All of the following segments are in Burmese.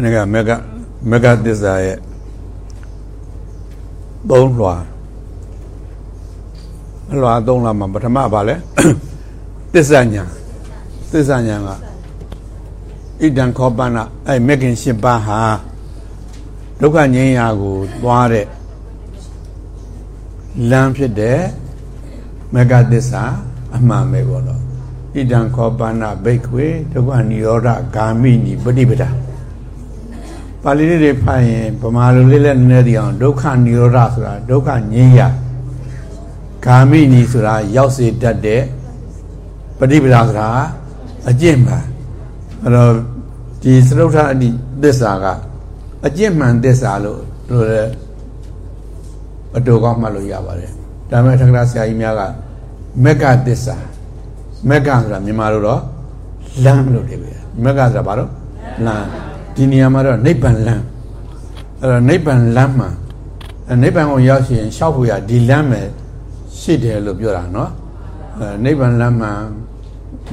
မနေ့ကမေကမေကသစ္စာရဲ့သုံးလွှာလွှာသုံးလွှာမှာပထမပါလဲသစ္စာညာသစ္စာညာကဣဒံခောပနာအဲ့မဂ်ခင်၈ပါးဟာဒုက္ခငြိမ်းရာကိုသွားတဲ့လမ်းဖြစ်တဲ့မေကသစ္စာအမှန်ပဲပေါ့နော်ဣဒံခောပနာဘိက္ခွေဒုက္ခនិရောဓဂာမိနိပฏิပဒါ ပါဠိလေးတွေဖတ်ရင်ဗမာလိုလေးလည်းနည်းနည်းသိအောင်ဒုက္ခនិရောဓဆိုတာဒုက္ခငြိမ်းရာဂာမိနိဆိုတာရောက်စေတတ်တဲ့ပฏิပဒါဆိုတာအကျင့်ပါအဲ့တော့ဒီသရုပ်ထအနိသစ္စာကအကျင့်မှန်သစ္စာလို့တို့လည်းအတူကောင်းမှတ်လို့ရပါတယ်ဒါပေမဲ့ထက္ကရာဆရာကြီးများကမက္ကသစ္စာမက္ကဆိုတာမြန်မာလိုတော့လမ်းလို့တယ်ပဲမက္ကဆိုတာဘာလို့လမ်း ဒီနေရာမှာတော့နိဗ္ဗာန်လမ်းအဲ့တော့နိဗ္ဗာန်လမ်းမှာနိဗ္ဗာန်ကိုရောက်ရှိရင်ရှောက်ဖို့ရဒီလမ်းပဲရှိတယ်လို့ပြောတာနော်အဲနိဗ္ဗာန်လမ်းမှာ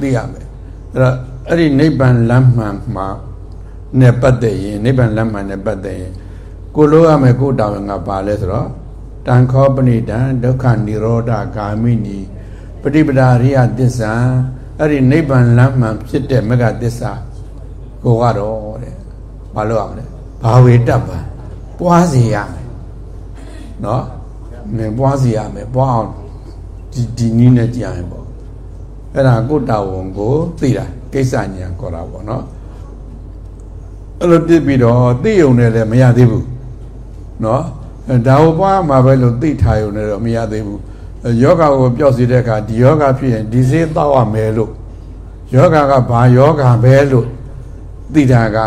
သိရမယ်အဲ့တော့အဲ့ဒီနိဗ္ဗာန်လမ်းမှာမှာနဲ့ပတ်သက်ရင်နိဗ္ဗာန်လမ်းမှာနဲ့ပတ်သက်ရင်ကိုလိုရမယ်ကိုတောင်းရင်ကပါလဲဆိုတော့တန်ခောပဏိတံဒုက္ခនិရောဓဂာမိနီပฏิပဒာရိယသစ္စာအဲ့ဒီနိဗ္ဗာန်လမ်းမှန်ဖြစ်တဲ့မဂ္ဂသစ္စာကိုကတော့ တဲ့ဘာလို့အောင်လဲဘာဝေတ္တပံပွားစီရမယ်နော်နင်ပွားစီရမယ်ပွားအောင်ဒီဒီနည်းနဲ့ကြည့်ရရင်ပေါ့အဲ့ဒါကိုတာဝန်ကိုသိတာကိစ္စညာခေါ်တာပေါ့နော်အဲ့လိုပြစ်ပြီးတော့သိုံနဲ့လည်းမရသေးဘူးနော်ဒါကိုပွားမှာပဲလို့သိထားရုံနဲ့တော့မရသေးဘူးယောဂကိုပျောက်စေတဲ့အခါဒီယောဂဖြစ်ရင်ဒီစေးတောက်ရမယ်လို့ယောဂကဘာယောဂပဲလို့သိတာက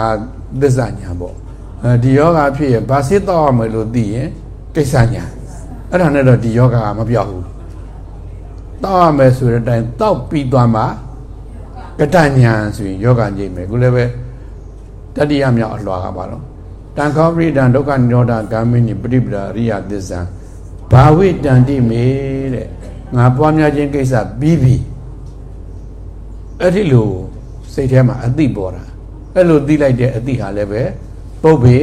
သစ္စာညာပေါ့အဲဒီယောဂဖြစ်ရင်ဘာစေးတောက်ရမယ်လို့သိရင်ကိစ္စညာအဲ့ဒါနဲ့တော့ဒီယောဂကမပြောက်ဘူးတောက်ရမယ်ဆိုတဲ့အတိုင်းတောက်ပြီးသွားမှကတညာဆိုရင်ယောဂငြိမ့်မယ်ခုလည်းပဲတတိယမြောက်အလွှာကပါတော့တန်ခောပရိဒံဒုက္ခនិရောဓဂ ामि နိပရိပဒရိယသစ္စာဘာဝိတန္တိမေတဲ့ငါပွားများခြင်းကိစ္စပြီးပြီအဲ့ဒီလိုစိတ်ထဲမှာအသိပေါ်တာ အဲ့လိုသိလိုက်တဲ့အသိဟာလည်းပဲပုပ်ပေ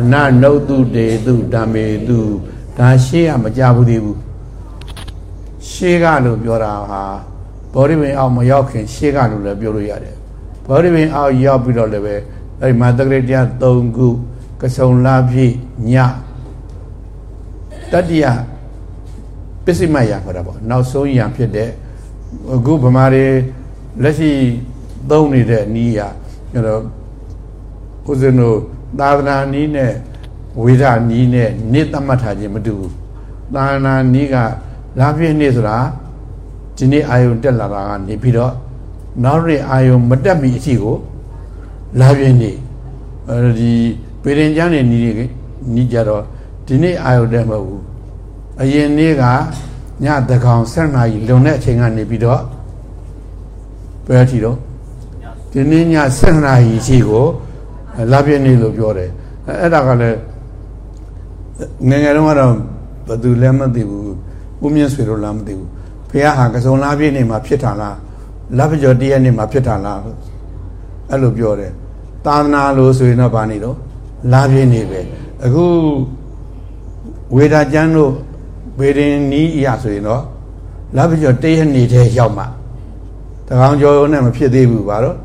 အနနုတုတေတုဓမ္မေတုဒါရှေးကမကြဘူးသေးဘူးရှေးကလို့ပြောတာဟာဘောဓိပင်အောက်မရောက်ခင်ရှေးကလို့လည်းပြောလို့ရတယ်ဘောဓိပင်အောက်ရောက်ပြီးတော့လည်းပဲအဲ့ဒီမှာတက္ကရာတရား3ခုကဆုံလာပြည့်ညတတိယပစ္စည်းမယခေါ်တာပေါ့နောက်ဆုံးယံဖြစ်တဲ့အခုဗမာတွေလက်ရှိသုံးနေတဲ့နီးရ ကျွန်တော်ဦးဇင်းတို့သာသနာနီးနဲ့ဝိဒနီးနဲ့နေသတ်မှတ်ထားခြင်းမတူဘူးသာသနာနီးကလာပြည့်နေ့ဆိုတာဒီနေ့အာယုံတက်လာတာကနေပြီးတော့နောက်ရက်အာယုံမတက်မီအထိကိုလာပြင်းနေအဲဒီပေရင်ကျမ်းနေနီးနေနီးကြတော့ဒီနေ့အာယုန်တက်မဟုတ်ဘူးအရင်နေ့ကညတကောင်7နာရီလုံတဲ့အချိန်ကနေပြီးတော့ဘယ်အထိတော့ ဒီနေ့ည7နာရီရှိကိုလာပြင်းနေလို့ပြောတယ်အဲ့ဒါကလည်းငငယ်တုန်းကတော့ဘယ်သူလဲမသိဘူးဦးမြင့်ဆွေတို့လားမသိဘူးဖះဟာကစုံလာပြည့်နေမှာဖြစ်တာလားလက်ပကျော်တရက်နေမှာဖြစ်တာလားအဲ့လိုပြောတယ်သာသနာလို့ဆိုရင်တော့ဗာနေတော့လာပြင်းနေပဲအခုဝေဒာကျမ်းတို့ဗေဒင်နီးအရာဆိုရင်တော့လာပြကျော်တရက်နေတဲ့ရောက်မှတကောင်ကျော်နဲ့မဖြစ်သေးဘူးဗါတော့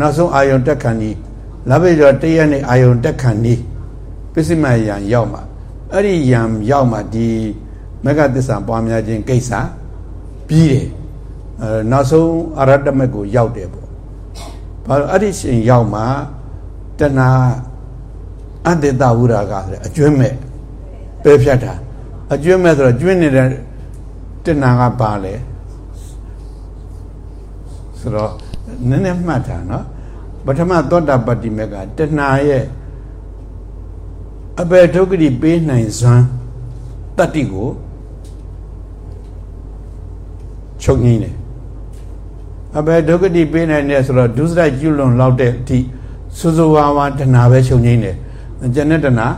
နောက်ဆုံးအာယုံတက်ခံဒီလာပြကျော်တရက်နေအာယုံတက်ခံဒီပစ္စည်းမယံရောက်မှအဲ့ဒီယံရောက်မှဒီမဂ္ဂသစ္စာပွားများခြင်းကိစ္စပြီးတယ်အဲနောက်ဆုံးအရတ္တမက်ကိုရောက်တယ်ပေါ့ဘာလို့အဲ့ဒီရှင်ရောက်မှတဏှာအတ္တတဝုရာကဆိုတဲ့အကျွမ်းမဲ့ပဲဖြတ်တာအကျွမ်းမဲ့ဆိုတော့ကျွင်းနေတဲ့တဏှာကပါလေဆိုတော့ နည်းနည်းမှတ်တာနော်ပထမသောတာပတ္တိမေကတဏှာရဲ့အပေဒုက္ခတိပေးနိုင်စွမ်းတတ္တိကိုချုပ်ငိမ့်တယ်အပေဒုက္ခတိပေးနိုင်တယ်ဆိုတော့ဒုစရိုက်ကျွလွန်လောက်တဲ့အထိစူစူဝါဝါတဏှာပဲချုပ်ငိမ့်တယ်ကျန်တဲ့တဏှာ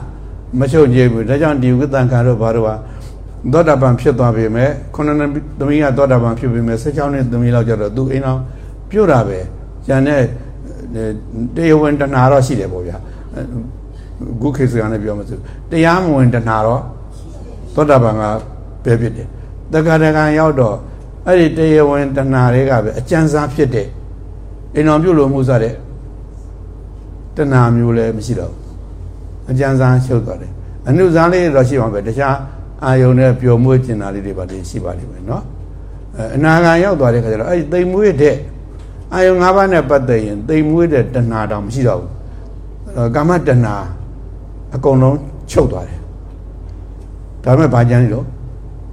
မချုပ်ငိမ့်ဘူးဒါကြောင့်ဒီဝိသံခါတို့ဘာတို့ဟာသောတာပန်ဖြစ်သွားပြီမဲ့ခုနှစ်သမီးကသောတာပန်ဖြစ်ပြီမဲ့16နှစ်သမီးလောက်ကျတော့သူအိမ်အောင် ပြုတ်တာပဲကျန်တဲ့တရားဝင်တဏှာတော့ရှိတယ်ပေါ့ဗျာခုခေတ်စကားနဲ့ပြောမှဆိုတရားမဝင်တဏှာတော့သောတာပန်ကပဲဖြစ်တယ်တက္ကရာကံရောက်တော့အဲ့ဒီတရားဝင်တဏှာတွေကပဲအကျဉ်းစားဖြစ်တဲ့အိမ်တော်ပြုလို့မှုစားတဲ့တဏှာမျိုးလည်းမရှိတော့ဘူးအကျဉ်းစားရှုပ်သွားတယ်အနုဇာလေးတော့ရှိမှာပဲတခြားအာယုန်နဲ့ပျော်မွေ့ကျင်တာလေးတွေပါလေရှိပါလိမ့်မယ်နော်အနာဂံရောက်သွားတဲ့ခါကျတော့အဲ့ဒီသိမ်မွေ့တဲ့ အာယုန်၅ပါးနဲ့ပတ်သက်ရင်သိမ်မွေ့တဲ့တဏှာတောင်မရှိတော့ဘူးကာမတဏှာအကုန်လုံးချုပ်သွားတယ်ဒါပေမဲ့ဘာကြမ်းလို့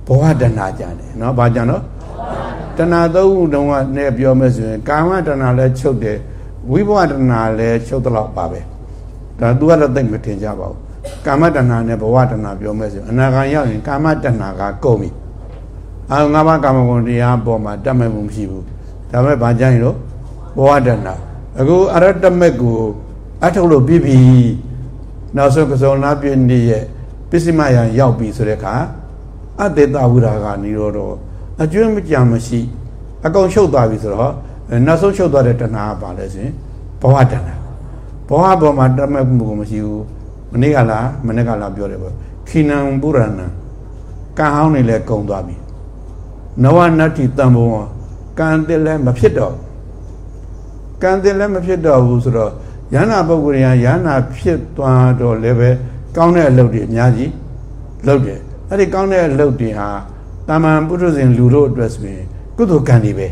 ဘဝတဏှာကြမ်းတယ်နော်ဘာကြမ်းတော့တဏှာသုံးခုတုံးကနဲ့ပြောမယ်ဆိုရင်ကာမတဏှာလည်းချုပ်တယ်ဝိဘဝတဏှာလည်းချုပ်တော့ပါပဲဒါသူကတော့သိမထင်ကြပါဘူးကာမတဏှာနဲ့ဘဝတဏှာပြောမယ်ဆိုအနာဂံရောက်ရင်ကာမတဏှာကကုန်ပြီအာငါးပါးကာမဂုဏ်တရားပေါ်မှာတတ်မဲ့မှုမရှိဘူးဒါပေမဲ့ဘာကြမ်းလို့ ဘဝတဏှာအခုအရတ္တမက်ကိုအထုတ်လို့ပြီးပြီနောက်ဆုံးကစုံနာပြည့်နေ့ရဲ့ပစ္စည်းမယံရောက်ပြီဆိုတဲ့အခါအတေတဝိရာကနေတော့တော့အကျွမ်းမကြံမရှိ အကုန်ချုပ်သွားပြီဆိုတော့နောက်ဆုံးချုပ်သွားတဲ့တဏှာကပါလဲဆိုရင်ဘဝတဏှာဘဝပေါ်မှာတတ်မဲ့မှုကိုမရှိဘူးမနေ့ကလားမနေ့ကလားပြောတယ်ပေါ့ခိနံပုရဏံကံဟောင်းနေလဲကုံသွားပြီနဝနတ္တိတံဘုံကံတက်လဲမဖြစ်တော့ ကံတက်လဲမဖြစ်တော့ဘူးဆိုတော့ယန္နာပုဂ္ဂိုလ်ရယန္နာဖြစ်သွားတော့လည်းပဲကောင်းတဲ့အလုပ်တွေအများကြီးလုပ်တယ်အဲ့ဒီကောင်းတဲ့အလုပ်တွေဟာတာမန်ပုထုဇဉ်လူတို့အတွက်ဆိုရင်ကုသိုလ်ကံတွေပဲ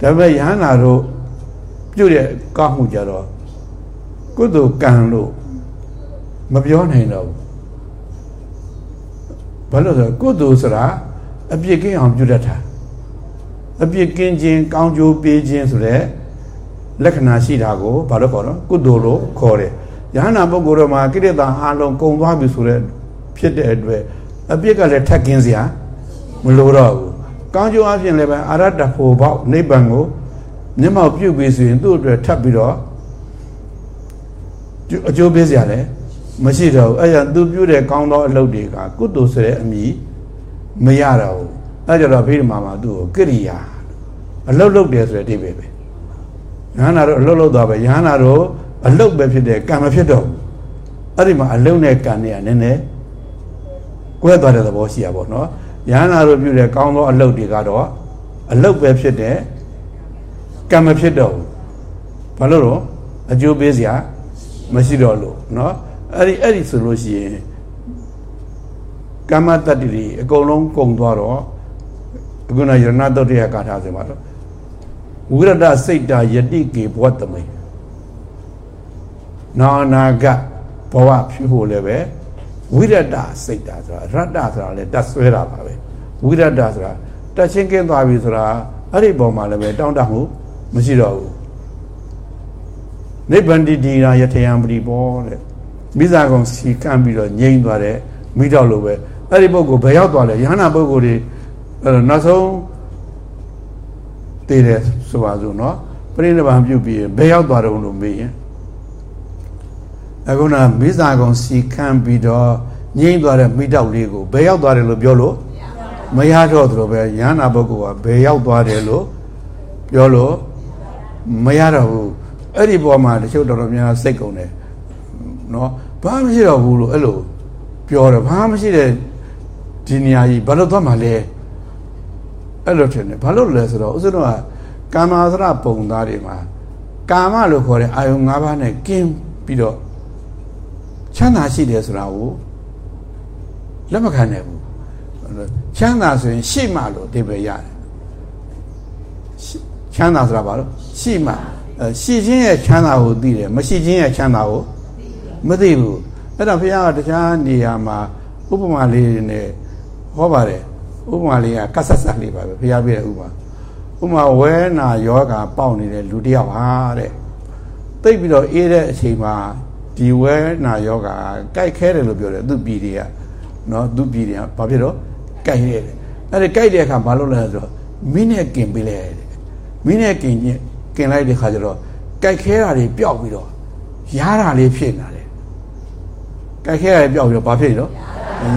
ဒါပေမဲ့ယန္နာတို့ပြုတဲ့ကောင်းမှုကြတော့ကုသိုလ်ကံလို့မပြောနိုင်တော့ဘူးဘာလို့ဆိုကုသိုလ်ဆိုတာအပြစ်ကင်းအောင်ပြုတတ်တာအပြစ်ကင်းခြင်းကောင်းကျိုးပေးခြင်းဆိုတဲ့ လက္ခဏာရှိတာကိုဘာလို့ခေါ်တော့ကုသိုလ်လို့ခေါ်တယ်ယဟနာပုဂ္ဂိုလ်တော်မှာကိရိတာအလုံးကုံသွားပြီဆိုတဲ့ဖြစ်တဲ့အတွက်အပြစ်ကလည်းထက်ကင်းစရာမလိုတော့ဘူးကောင်းကျိုးအဖြစ်လည်းပဲအာရတ္တဖို့ပေါ့နိဗ္ဗာန်ကိုမျက်မှောက်ပြုပြီးဆိုရင်သူ့အတွက်ထပ်ပြီးတော့အကျိုးပေးစရာလည်းမရှိတော့ဘူးအဲ့ဒါသူပြုတဲ့ကောင်းသောအလုပ်တွေကကုသိုလ်ဆိုတဲ့အမည်မရတော့ဘူးအဲ့ကြတော့ဖိဓမာမှာသူ့ကိုကိရိယာအလုပ်လုပ်တယ်ဆိုတဲ့အဓိပ္ပာယ်ပဲ ယဟနာတို့အလုတ်လုတ်သွားပဲယဟနာတို့အလုတ်ပဲဖြစ်တယ်ကံမဖြစ်တော့ဘူးအဲ့ဒီမှာအလုတ်နဲ့ကံနဲ့ကနည်းနည်းကွဲသွားတဲ့သဘောရှိရပါတော့ယဟနာတို့ပြုတဲ့ကောင်းသောအလုတ်တွေကတော့အလုတ်ပဲဖြစ်တယ်ကံမဖြစ်တော့ဘူးဘာလို့တော့အကျိုးပေးစရာမရှိတော့လို့เนาะအဲ့ဒီအဲ့ဒီဆိုလို့ရှိရင်ကမ္မတတ္တိတွေအကုန်လုံးကုန်သွားတော့အခုနယရဏတုတ်တရကာထာဆိုမှာတော့ ဝိရဒစိတ်တာယတိကေဘဝတမိနာနာကဘဝဖြစ်ဖို့လည်းပဲဝိရဒစိတ်တာဆိုတာရတ္တဆိုတာလည်းတတ်ဆွဲတာပါပဲဝိရဒဆိုတာတက်ချင်းကင်းသွားပြီဆိုတာအဲ့ဒီပုံမှာလည်းပဲတောင်းတမှုမရှိတော့ဘူးနိဗ္ဗန္တိဒီရာယထေယံပရိဘောတဲ့မိဇာကောင်စီကန့်ပြီးတော့ငြိမ့်သွားတဲ့မိတော့လို့ပဲအဲ့ဒီပုဂ္ဂိုလ်ဘယ်ရောက်သွားလဲယဟနာပုဂ္ဂိုလ်တွေအဲ့နောက်ဆုံး တည်တယ်ဆိုပါစို့နော်ပြိဋိဘံပြုတ်ပြီးဘယ်ရောက်သွားတော့လို့မေးရင်အခုနမိဇာကောင်စီကန့်ပြီးတော့ငြိမ့်သွားတဲ့မိတော့လေးကိုဘယ်ရောက်သွားတယ်လို့ပြောလို့မရတော့သလိုပဲယဟနာပုဂ္ဂိုလ်ကဘယ်ရောက်သွားတယ်လို့ပြောလို့မရတော့ဘူးအဲ့ဒီပေါ်မှာတချို့တော်တော်များစိတ်ကုန်တယ်နော်ဘာမှမရှိတော့ဘူးလို့အဲ့လိုပြောတယ်ဘာမှမရှိတဲ့ဒီနေရာကြီးဘာလို့သွားမှလဲ အဲ့လိုထင်တယ်ဘာလို့လဲဆိုတော့ဥစ္စတော့ကာမသရပုံသားတွေမှာကာမလို့ခေါ်တဲ့အာယုံ၅ပါးနဲ့ကင်းပြီးတော့ချမ်းသာရှိတယ်ဆိုတာကိုလက်မခံနိုင်ဘူးချမ်းသာဆိုရင်ရှိမှလို့အဓိပ္ပာယ်ရတယ်ချမ်းသာဆိုတာဘာလို့ရှိမှရှိခြင်းရဲ့ချမ်းသာကိုသိတယ်မရှိခြင်းရဲ့ချမ်းသာကိုမသိဘူးအဲ့တော့ဘုရားကတခြားနေရာမှာဥပမာလေးနဲ့ဟောပါတယ် ဥပမာလေးကကတ်ဆက်ဆက်လေးပါပဲဘုရားပြတဲ့ဥပမာဥပမာဝဲနာယောဂါပေါက်နေတဲ့လူတယောက်ဟာတဲ့သိပြီးတော့အေးတဲ့အချိန်မှာဒီဝဲနာယောဂါကြိုက်ခဲတယ်လို့ပြောတယ်သူ့ပြည်တွေကနော်သူ့ပြည်တွေကဘာဖြစ်တော့ကြိုက်ရတယ်အဲ့ဒါကြိုက်တဲ့အခါဘာလုပ်လဲဆိုတော့မင်းနဲ့กินပေးလိုက်တယ်မင်းနဲ့กินกินလိုက်တဲ့ခါကျတော့ကြိုက်ခဲတာတွေပျောက်ပြီးတော့ရားတာလေးဖြစ်နေတယ်ကြိုက်ခဲရတယ်ပျောက်ပြီးတော့ဘာဖြစ်လို့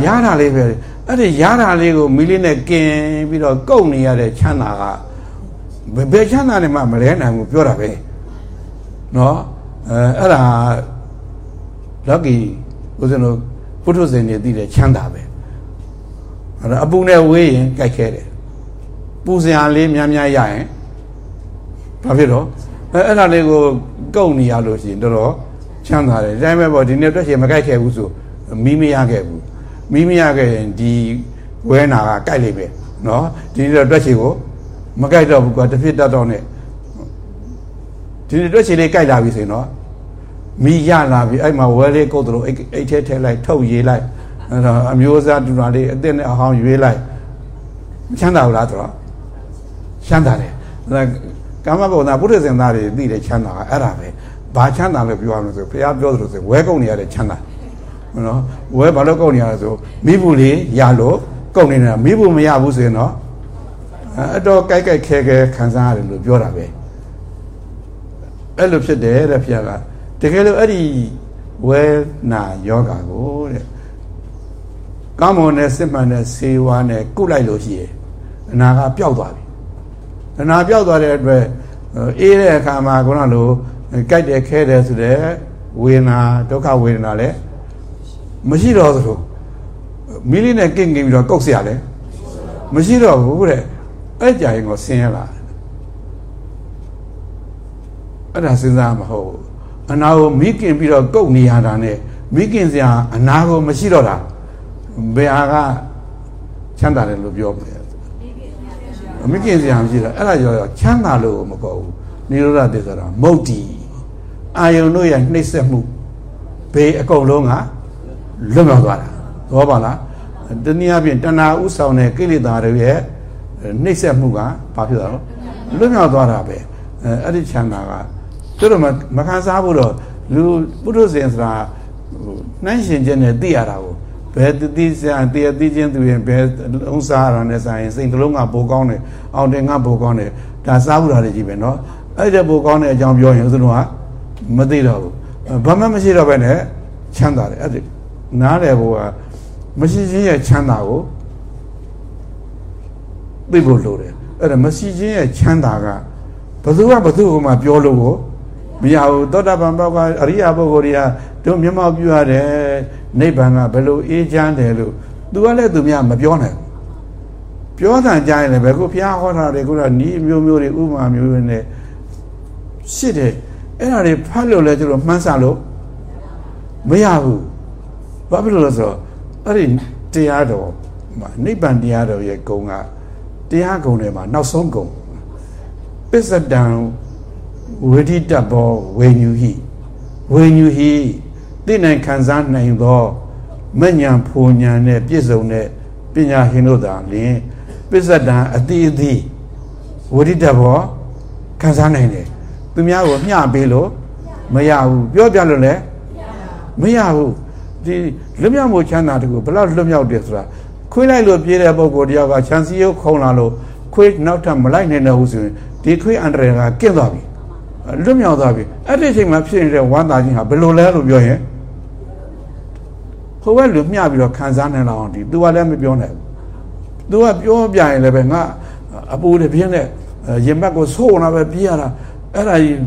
ရားတာလေးပဲ အဲ့ဒီရားတာလေးကိုမီးလေးနဲ့กินပြီးတော့ကုတ်နေရတဲ့ချမ်းသာကဘယ်ချမ်းသာနဲ့မှမလဲနိုင်ဘူးပြောတာပဲနော်အဲအဲ့ဒါလောကီဦးဇင်းတို့ပုထုဇဉ်တွေသိတဲ့ချမ်းသာပဲအဲ့ဒါအပူနဲ့ဝေးရင်ကြိုက်ခဲတယ်ပူစရာလေးများများရရင်ဘာဖြစ်တော့အဲအဲ့ဒါလေးကိုကုတ်နေရလို့ရှိရင်တော်တော်ချမ်းသာတယ်ဒါပေမဲ့ပေါ့ဒီနေ့တွက်ချင်မကြိုက်ခဲ့ဘူးဆိုမီးမရခဲ့ဘူး မီးမရခဲ့ရင်ဒီဝဲနာကကြိုက်လိမ့်မယ်နော်ဒီနေ့တော့တွက်ချင်ကိုမကြိုက်တော့ဘူးကွာတစ်ဖြစ်တတ်တော့နဲ့ဒီနေ့တွက်ချင်လေးကြိုက်လာပြီဆိုရင်တော့မီးရလာပြီအဲ့မှာဝဲလေးကုတ်တယ်အိတ်အိတ်ထဲထည့်လိုက်ထုတ်ရေးလိုက်အဲ့တော့အမျိုးအစားတူတာလေးအစ်စ်နဲ့အဟောင်းရွေးလိုက်ချမ်းသာဘူးလားဆိုတော့ချမ်းသာတယ်အဲ့ကာမဘုံသားပုရိသေသားတွေသိတယ်ချမ်းသာကအဲ့ဒါပဲဘာချမ်းသာလို့ပြောရမလို့ဆိုဘုရားပြောသလိုဆိုဝဲကုန်နေရတဲ့ချမ်းသာ နော်ဝဲဘာလို့ကုန်နေရလဲဆိုမိဘူးလေးရလို့ကုန်နေတာမိဘူးမရဘူးဆိုရင်တော့အတော့ကြိုက်ကြိုက်ခဲခဲခံစားရတယ်လို့ပြောတာပဲအဲ့လိုဖြစ်တယ်တဲ့ဘုရားကတကယ်လို့အဲ့ဒီဝဲနာယောဂါကိုတဲ့ကောင်းမွန်တဲ့စစ်မှန်တဲ့ဆေးဝါးနဲ့ကုလိုက်လို့ရှိရင်အနာကပျောက်သွားပြီအနာပျောက်သွားတဲ့အတွက်အေးတဲ့အခါမှာခုနလိုကြိုက်တယ်ခဲတယ်ဆိုတဲ့ဝေဒနာဒုက္ခဝေဒနာလည်း မရှိတော့သလိုမီလီနဲ့ကင့်ကင်ပြီးတော့ကုတ်เสียလဲမရှိတော့ဘူးတဲ့အဲ့ကြရင်ကိုဆင်းရလာအဲ့ဒါစဉ်းစားမဟုတ်အနာကိုမိကင်ပြီးတော့ကုတ်နေရတာနဲ့မိကင်စရာအနာကိုမရှိတော့တာဘယ်ဟာကချမ်းသာတယ်လို့ပြောမလဲမိကင်စရာမရှိတော့အဲ့ဒါရောချမ်းသာလို့မပေါ့ဘူးနိရောဓသစ္စာတော့မုတ်တီအာယုံတို့ရဲ့နှိမ့်ဆက်မှုဘေးအကုန်လုံးက လွတ်မြောက်သွားတာသဘောပါလားတနည်းအားဖြင့်တဏှာဥဆောင်တဲ့ကိလေသာတွေရဲ့နှိမ့်ဆက်မှုကဘာဖြစ်သွားလဲလွတ်မြောက်သွားတာပဲအဲအဲ့ဒီချမ်းသာကသူတို့မခံစားဘူးတော့လူပုထုဇဉ်ဆိုတာနှိုင်းရှင်ခြင်းနဲ့သိရတာကိုဘယ်တတိစံတည်သိချင်းသူရင်ဘယ်လုံးစားရတာနဲ့ဆိုင်စိတ်ကလုံးကပိုကောင်းတယ်အောင်တင်ကပိုကောင်းတယ်ဒါစားဘူးတာတွေကြီးပဲเนาะအဲ့တဲ့ပိုကောင်းတဲ့အကြောင်းပြောရင်ဦးဇင်းတို့ကမသိတော့ဘူးဘာမှမရှိတော့ပဲနဲ့ချမ်းသာတယ်အဲ့ဒီ နားတယ်ဘုရားမရှိခြင်းရဲ့ချမ်းသာကိုသိဖို့လိုတယ်အဲ့ဒါမရှိခြင်းရဲ့ချမ်းသာကဘယ်သူကဘယ်သူ့ကိုမှပြောလို့ကိုမရဘူးသောတာပန်ဘောက်ကအရိယာပုဂ္ဂိုလ်တွေကတို့မျက်မှောက်ပြုရတယ်နိဗ္ဗာန်ကဘယ်လိုအေးချမ်းတယ်လို့သူကလည်းသူများမပြောနိုင်ဘူးပြောတာကြားရင်လည်းဘယ်ခုဘုရားဟောတာတွေကနီးမျိုးမျိုးတွေဥမာမျိုးတွေနဲ့ရှစ်တယ်အဲ့ဒါတွေဖတ်လို့လဲကျတော့မှန်းဆလို့မရဘူး ဘာဖြစ်လို့လဲဆိုတော့အဲ့ဒီတရားတော်မှာနိဗ္ဗာန်တရားတော်ရဲ့ဂုံကတရားဂုံတွေမှာနောက်ဆုံးဂုံပစ္စဒံဝိဓိတဘောဝေညူဟိဝေညူဟိသိနိုင်ခံစားနိုင်သောမဉ္ဇဉ်ဖူဉဏ်နဲ့ပြည့်စုံတဲ့ပညာဟင်တို့သာလျင်ပစ္စဒံအတိအသီဝိဓိတဘောခံစားနိုင်တယ်သူများကိုမျှပေးလို့မရဘူးပြောပြလို့လည်းမရဘူး ဒီလွတ်မြောက်မှုချမ်းသာတကူဘယ်လောက်လွတ်မြောက်တယ်ဆိုတာခွေးလိုက်လို့ပြေးတဲ့ပုံကိုတယောက်ကချမ်းစီရုပ်ခုံလာလို့ခွေးနောက်ထပ်မလိုက်နိုင်တော့ဘူးဆိုရင်ဒီခွေးအန္တရာယ်ကကင်းသွားပြီလွတ်မြောက်သွားပြီအဲ့ဒီအချိန်မှာဖြစ်နေတဲ့ဝမ်းသာခြင်းဟာဘယ်လိုလဲလို့ပြောရင်ဟိုဘက်လူမျှပြီးတော့ခံစားနိုင်လောက်အောင်ဒီ तू ကလည်းမပြောနိုင်ဘူး तू ကပြောပြရင်လည်းပဲငါအပူတွေပြင်းတဲ့ရင်ဘက်ကိုဆိုးလာပဲပြေးရတာအဲ့ဒါကြီး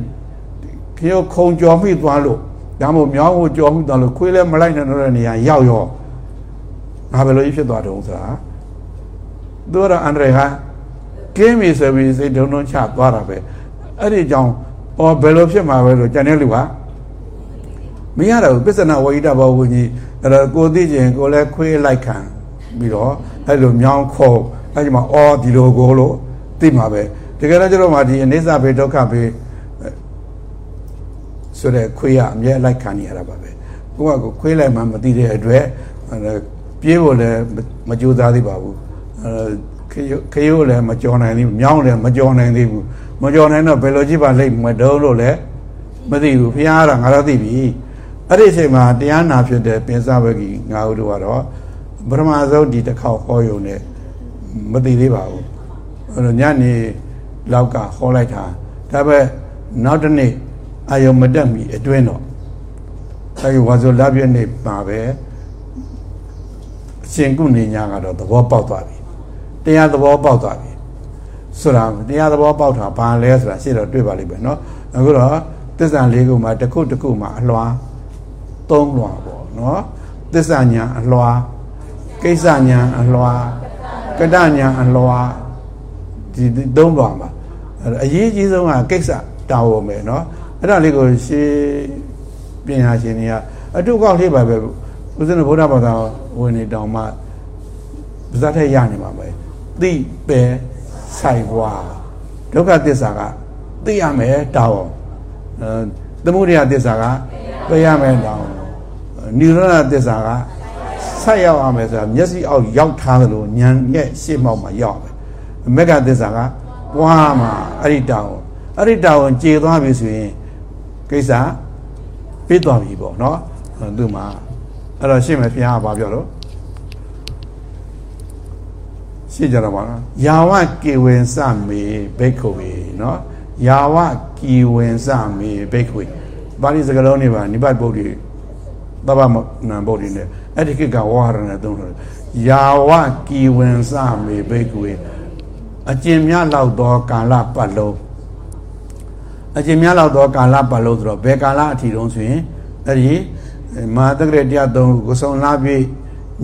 ခေခုံကြော်မိသွားလို့ ဒါမှမဟုတ်မြောင်းကိုကြော်မိသွားလို့ခွေးလည်းမလိုက်နိုင်တော့တဲ့နေရာရောက်ရောငါဘယ်လိုဖြစ်သွားတုံးဆိုတာသူကတော့အန္တရာယ်ဟာကင်းပြီဆိုပြီးစိတ်ဒုံဒုံချသွားတာပဲအဲ့ဒီကြောင့်အော်ဘယ်လိုဖြစ်မှာပဲလို့ကြံတဲ့လူကမရတော့ဘူးပစ္စနဝိဒဘောဝင်းကြီးအဲ့တော့ကိုသိချင်းကိုလည်းခွေးလိုက်ခံပြီးတော့အဲ့လိုမြောင်းခေါ်အဲ့ဒီမှာအော်ဒီလိုကိုလို့သိမှာပဲတကယ်တော့ကျတော့မှဒီအနိစ္စဘေဒုက္ခဘေ ဆိုတဲ့ခွေးရအမြဲလိုက်ခံနေရတာပါပဲကိုကကိုခွေးလိုက်မှမသိတဲ့အတွက်ပြေးဖို့လည်းမကြိုးစားသေးပါဘူးခရိုးလည်းမကြော်နိုင်သေးဘူးမြောင်းလည်းမကြော်နိုင်သေးဘူးမကြော်နိုင်တော့ဘယ်လိုကြည့်ပါလိမ့်မတုံးလို့လည်းမသိဘူးဘုရားကငါတော့သိပြီအဲ့ဒီအချိန်မှာတရားနာဖြစ်တဲ့ပင်စဝဂီငါတို့ကတော့ပထမဆုံးဒီတစ်ခေါက်ဟောယုံနဲ့မသိသေးပါဘူးအဲ့တော့ညနေလောက်ကဟောလိုက်တာဒါပေမဲ့နောက်တစ်နေ့ အာယုံမတက်မီအတွင်းတော့အဲဒီဝါဆိုလပြည့်နေ့မှာပဲအရှင်ကုနေညာကတော့သဘောပေါက်သွားပြီတရားသဘောပေါက်သွားပြီဆိုတာတရားသဘောပေါက်တာဘာလဲဆိုတာရှင်းတော့တွေ့ပါလိမ့်မယ်เนาะအခုတော့ သစ္စာလေးခုမှာတစ်ခုတစ်ခုမှာအလွာသုံးလွာပေါ့နော်သစ္စာညာအလွာကိစ္စညာအလွာကတညာအလွာဒီသုံးလွာမှာအရေးကြီးဆုံးကကိစ္စတာဝန်ပဲเนาะ အဲ့ဒါလေးကိုရှေးပညာရှင်တွေကအတုကောက်လေးပါပဲဦးဇင်းတို့ဗုဒ္ဓဘာသာဝင်နေတောင်မှပါဇတ်ထက်ရနေမှာပဲသိပဲဆိုင်ဘွားဒုက္ခသစ္စာကသိရမယ်တောင်းအဲသမုဒယသစ္စာကသိရမယ်တောင်းနိရောဓသစ္စာကဆက်ရောက်အောင်မယ်ဆိုတာမျက်စိအောက်ရောက်ထားသလိုဉာဏ်ရဲ့ရှေ့မောက်မှာရောက်မယ်မေဃသစ္စာကပွားမှာအဲ့ဒီတောင်းအဲ့ဒီတောင်းကြေသွားပြီဆိုရင် ကိစ္စပြီးသွားပြီပေါ့နော်သူ့မှာအဲ့တော့ရှင်းမယ်ဘုရားကဘာပြောလို့ရှင်းကြတော့ပါနော်ယာဝကေဝင်စမေဘိက္ခုဝေနော်ယာဝကီဝင်စမေဘိက္ခုဝေပါဠိစကားလုံးတွေပါနိဗ္ဗာန်ပုဒ်တွေသဗ္ဗမနံပုဒ်တွေနဲ့အဲ့ဒီကိကဝါရနဲ့သုံးလို့ယာဝကီဝင်စမေဘိက္ခုဝေအကျင့်များလောက်သောကာလပတ်လုံး အကျင့်များလောက်သောကာလပတ်လုံးဆိုတော့ဘယ်ကာလအထီတုံးဆိုရင်အဲ့ဒီမဟာတက္ကရတရားသုံးကိုစုံလာပြီး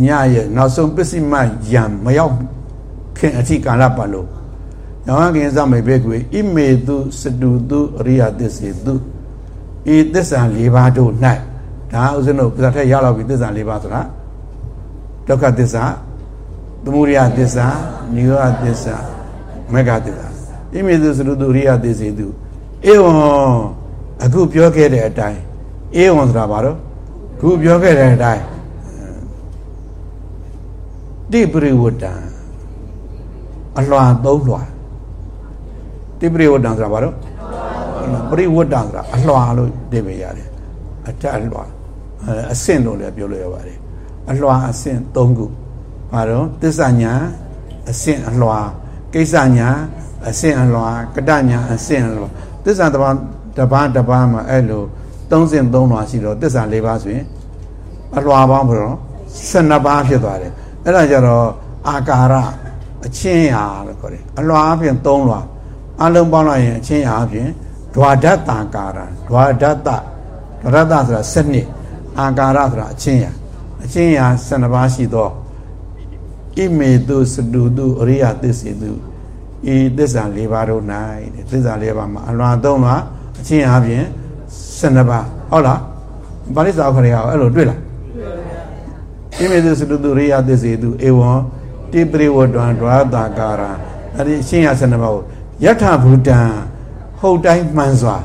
ညရဲ့နောက်ဆုံးပစ္စည်းမယံမရောက်ခင်အထိကာလပတ်လို့ယောဟန်ကင်စမေဘေကွေဣမေတုစတုတုအရိယသစ္စေတုဤသစ္စာ၄ပါးတို့၌ဒါဥစဉ်တို့ပြတ်ထက်ရောက်လာပြီသစ္စာ၄ပါးဆိုတာဒုက္ခသစ္စာသမုဒယသစ္စာနိရောဓသစ္စာမေဃသစ္စာဣမေတုစတုတုအရိယသစ္စေတု ဧဝံအခုပြောခဲ့တဲ့အတိုင်းဧဝံဆိုတာဘာလို့ခုပြောခဲ့တဲ့အတိုင်းတိပရိဝတ္တံအလွှာသုံးလွှာတိပရိဝတ္တံဆိုတာဘာလို့ပရိဝတ္တံဆိုတာအလွှာလို့သိပေရတယ်အထက်အလွှာအဆင့်လို့လည်းပြောလို့ရပါတယ်အလွှာအဆင့်၃ခုဘာတော့သစ္စာညာအဆင့်အလွှာကိစ္စညာအဆင့်အလွှာကတညာအဆင့်အလွှာ သစ္စာတပါးတပါးတပါးမှာအဲ့လို၃ဆင့်၃လွှာရှိတော့သစ္စာ၄ပါးဆိုရင်အလွှာပေါင်းဘယ်တော့12ပါးဖြစ်သွားတယ်အဲ့ဒါကြတော့အာကာရအချင်းရာလို့ခေါ်တယ်အလွှာအပြင်၃လွှာအလုံးပေါင်းလိုက်ရင်အချင်းရာအပြင်ဒွါဒတ္တာကာရဒွါဒတ္တဒွါဒတ္တဆိုတာ7နှစ်အာကာရဆိုတာအချင်းရာအချင်းရာ12ပါးရှိသောဣမေတုစတုတုအရိယသစ္စေတု ဤသစ္စာ၄ပါးတို့၌သစ္စာ၄ပါးမှာအလွှာ၃လွှာအချင်းရာအပြင်12ပါးဟုတ်လားပါဠိစာခရေအောင်အဲ့လိုတွေ့လားဣမေတုစတုတုရိယသစ္စေတုဧဝံတိပရိဝတ္တံဒွါတာကာရအဲ့ဒီရှင်းရဆန္ဒပါကိုယထဘူတံဟုတ်တိုင်းမှန်စွာ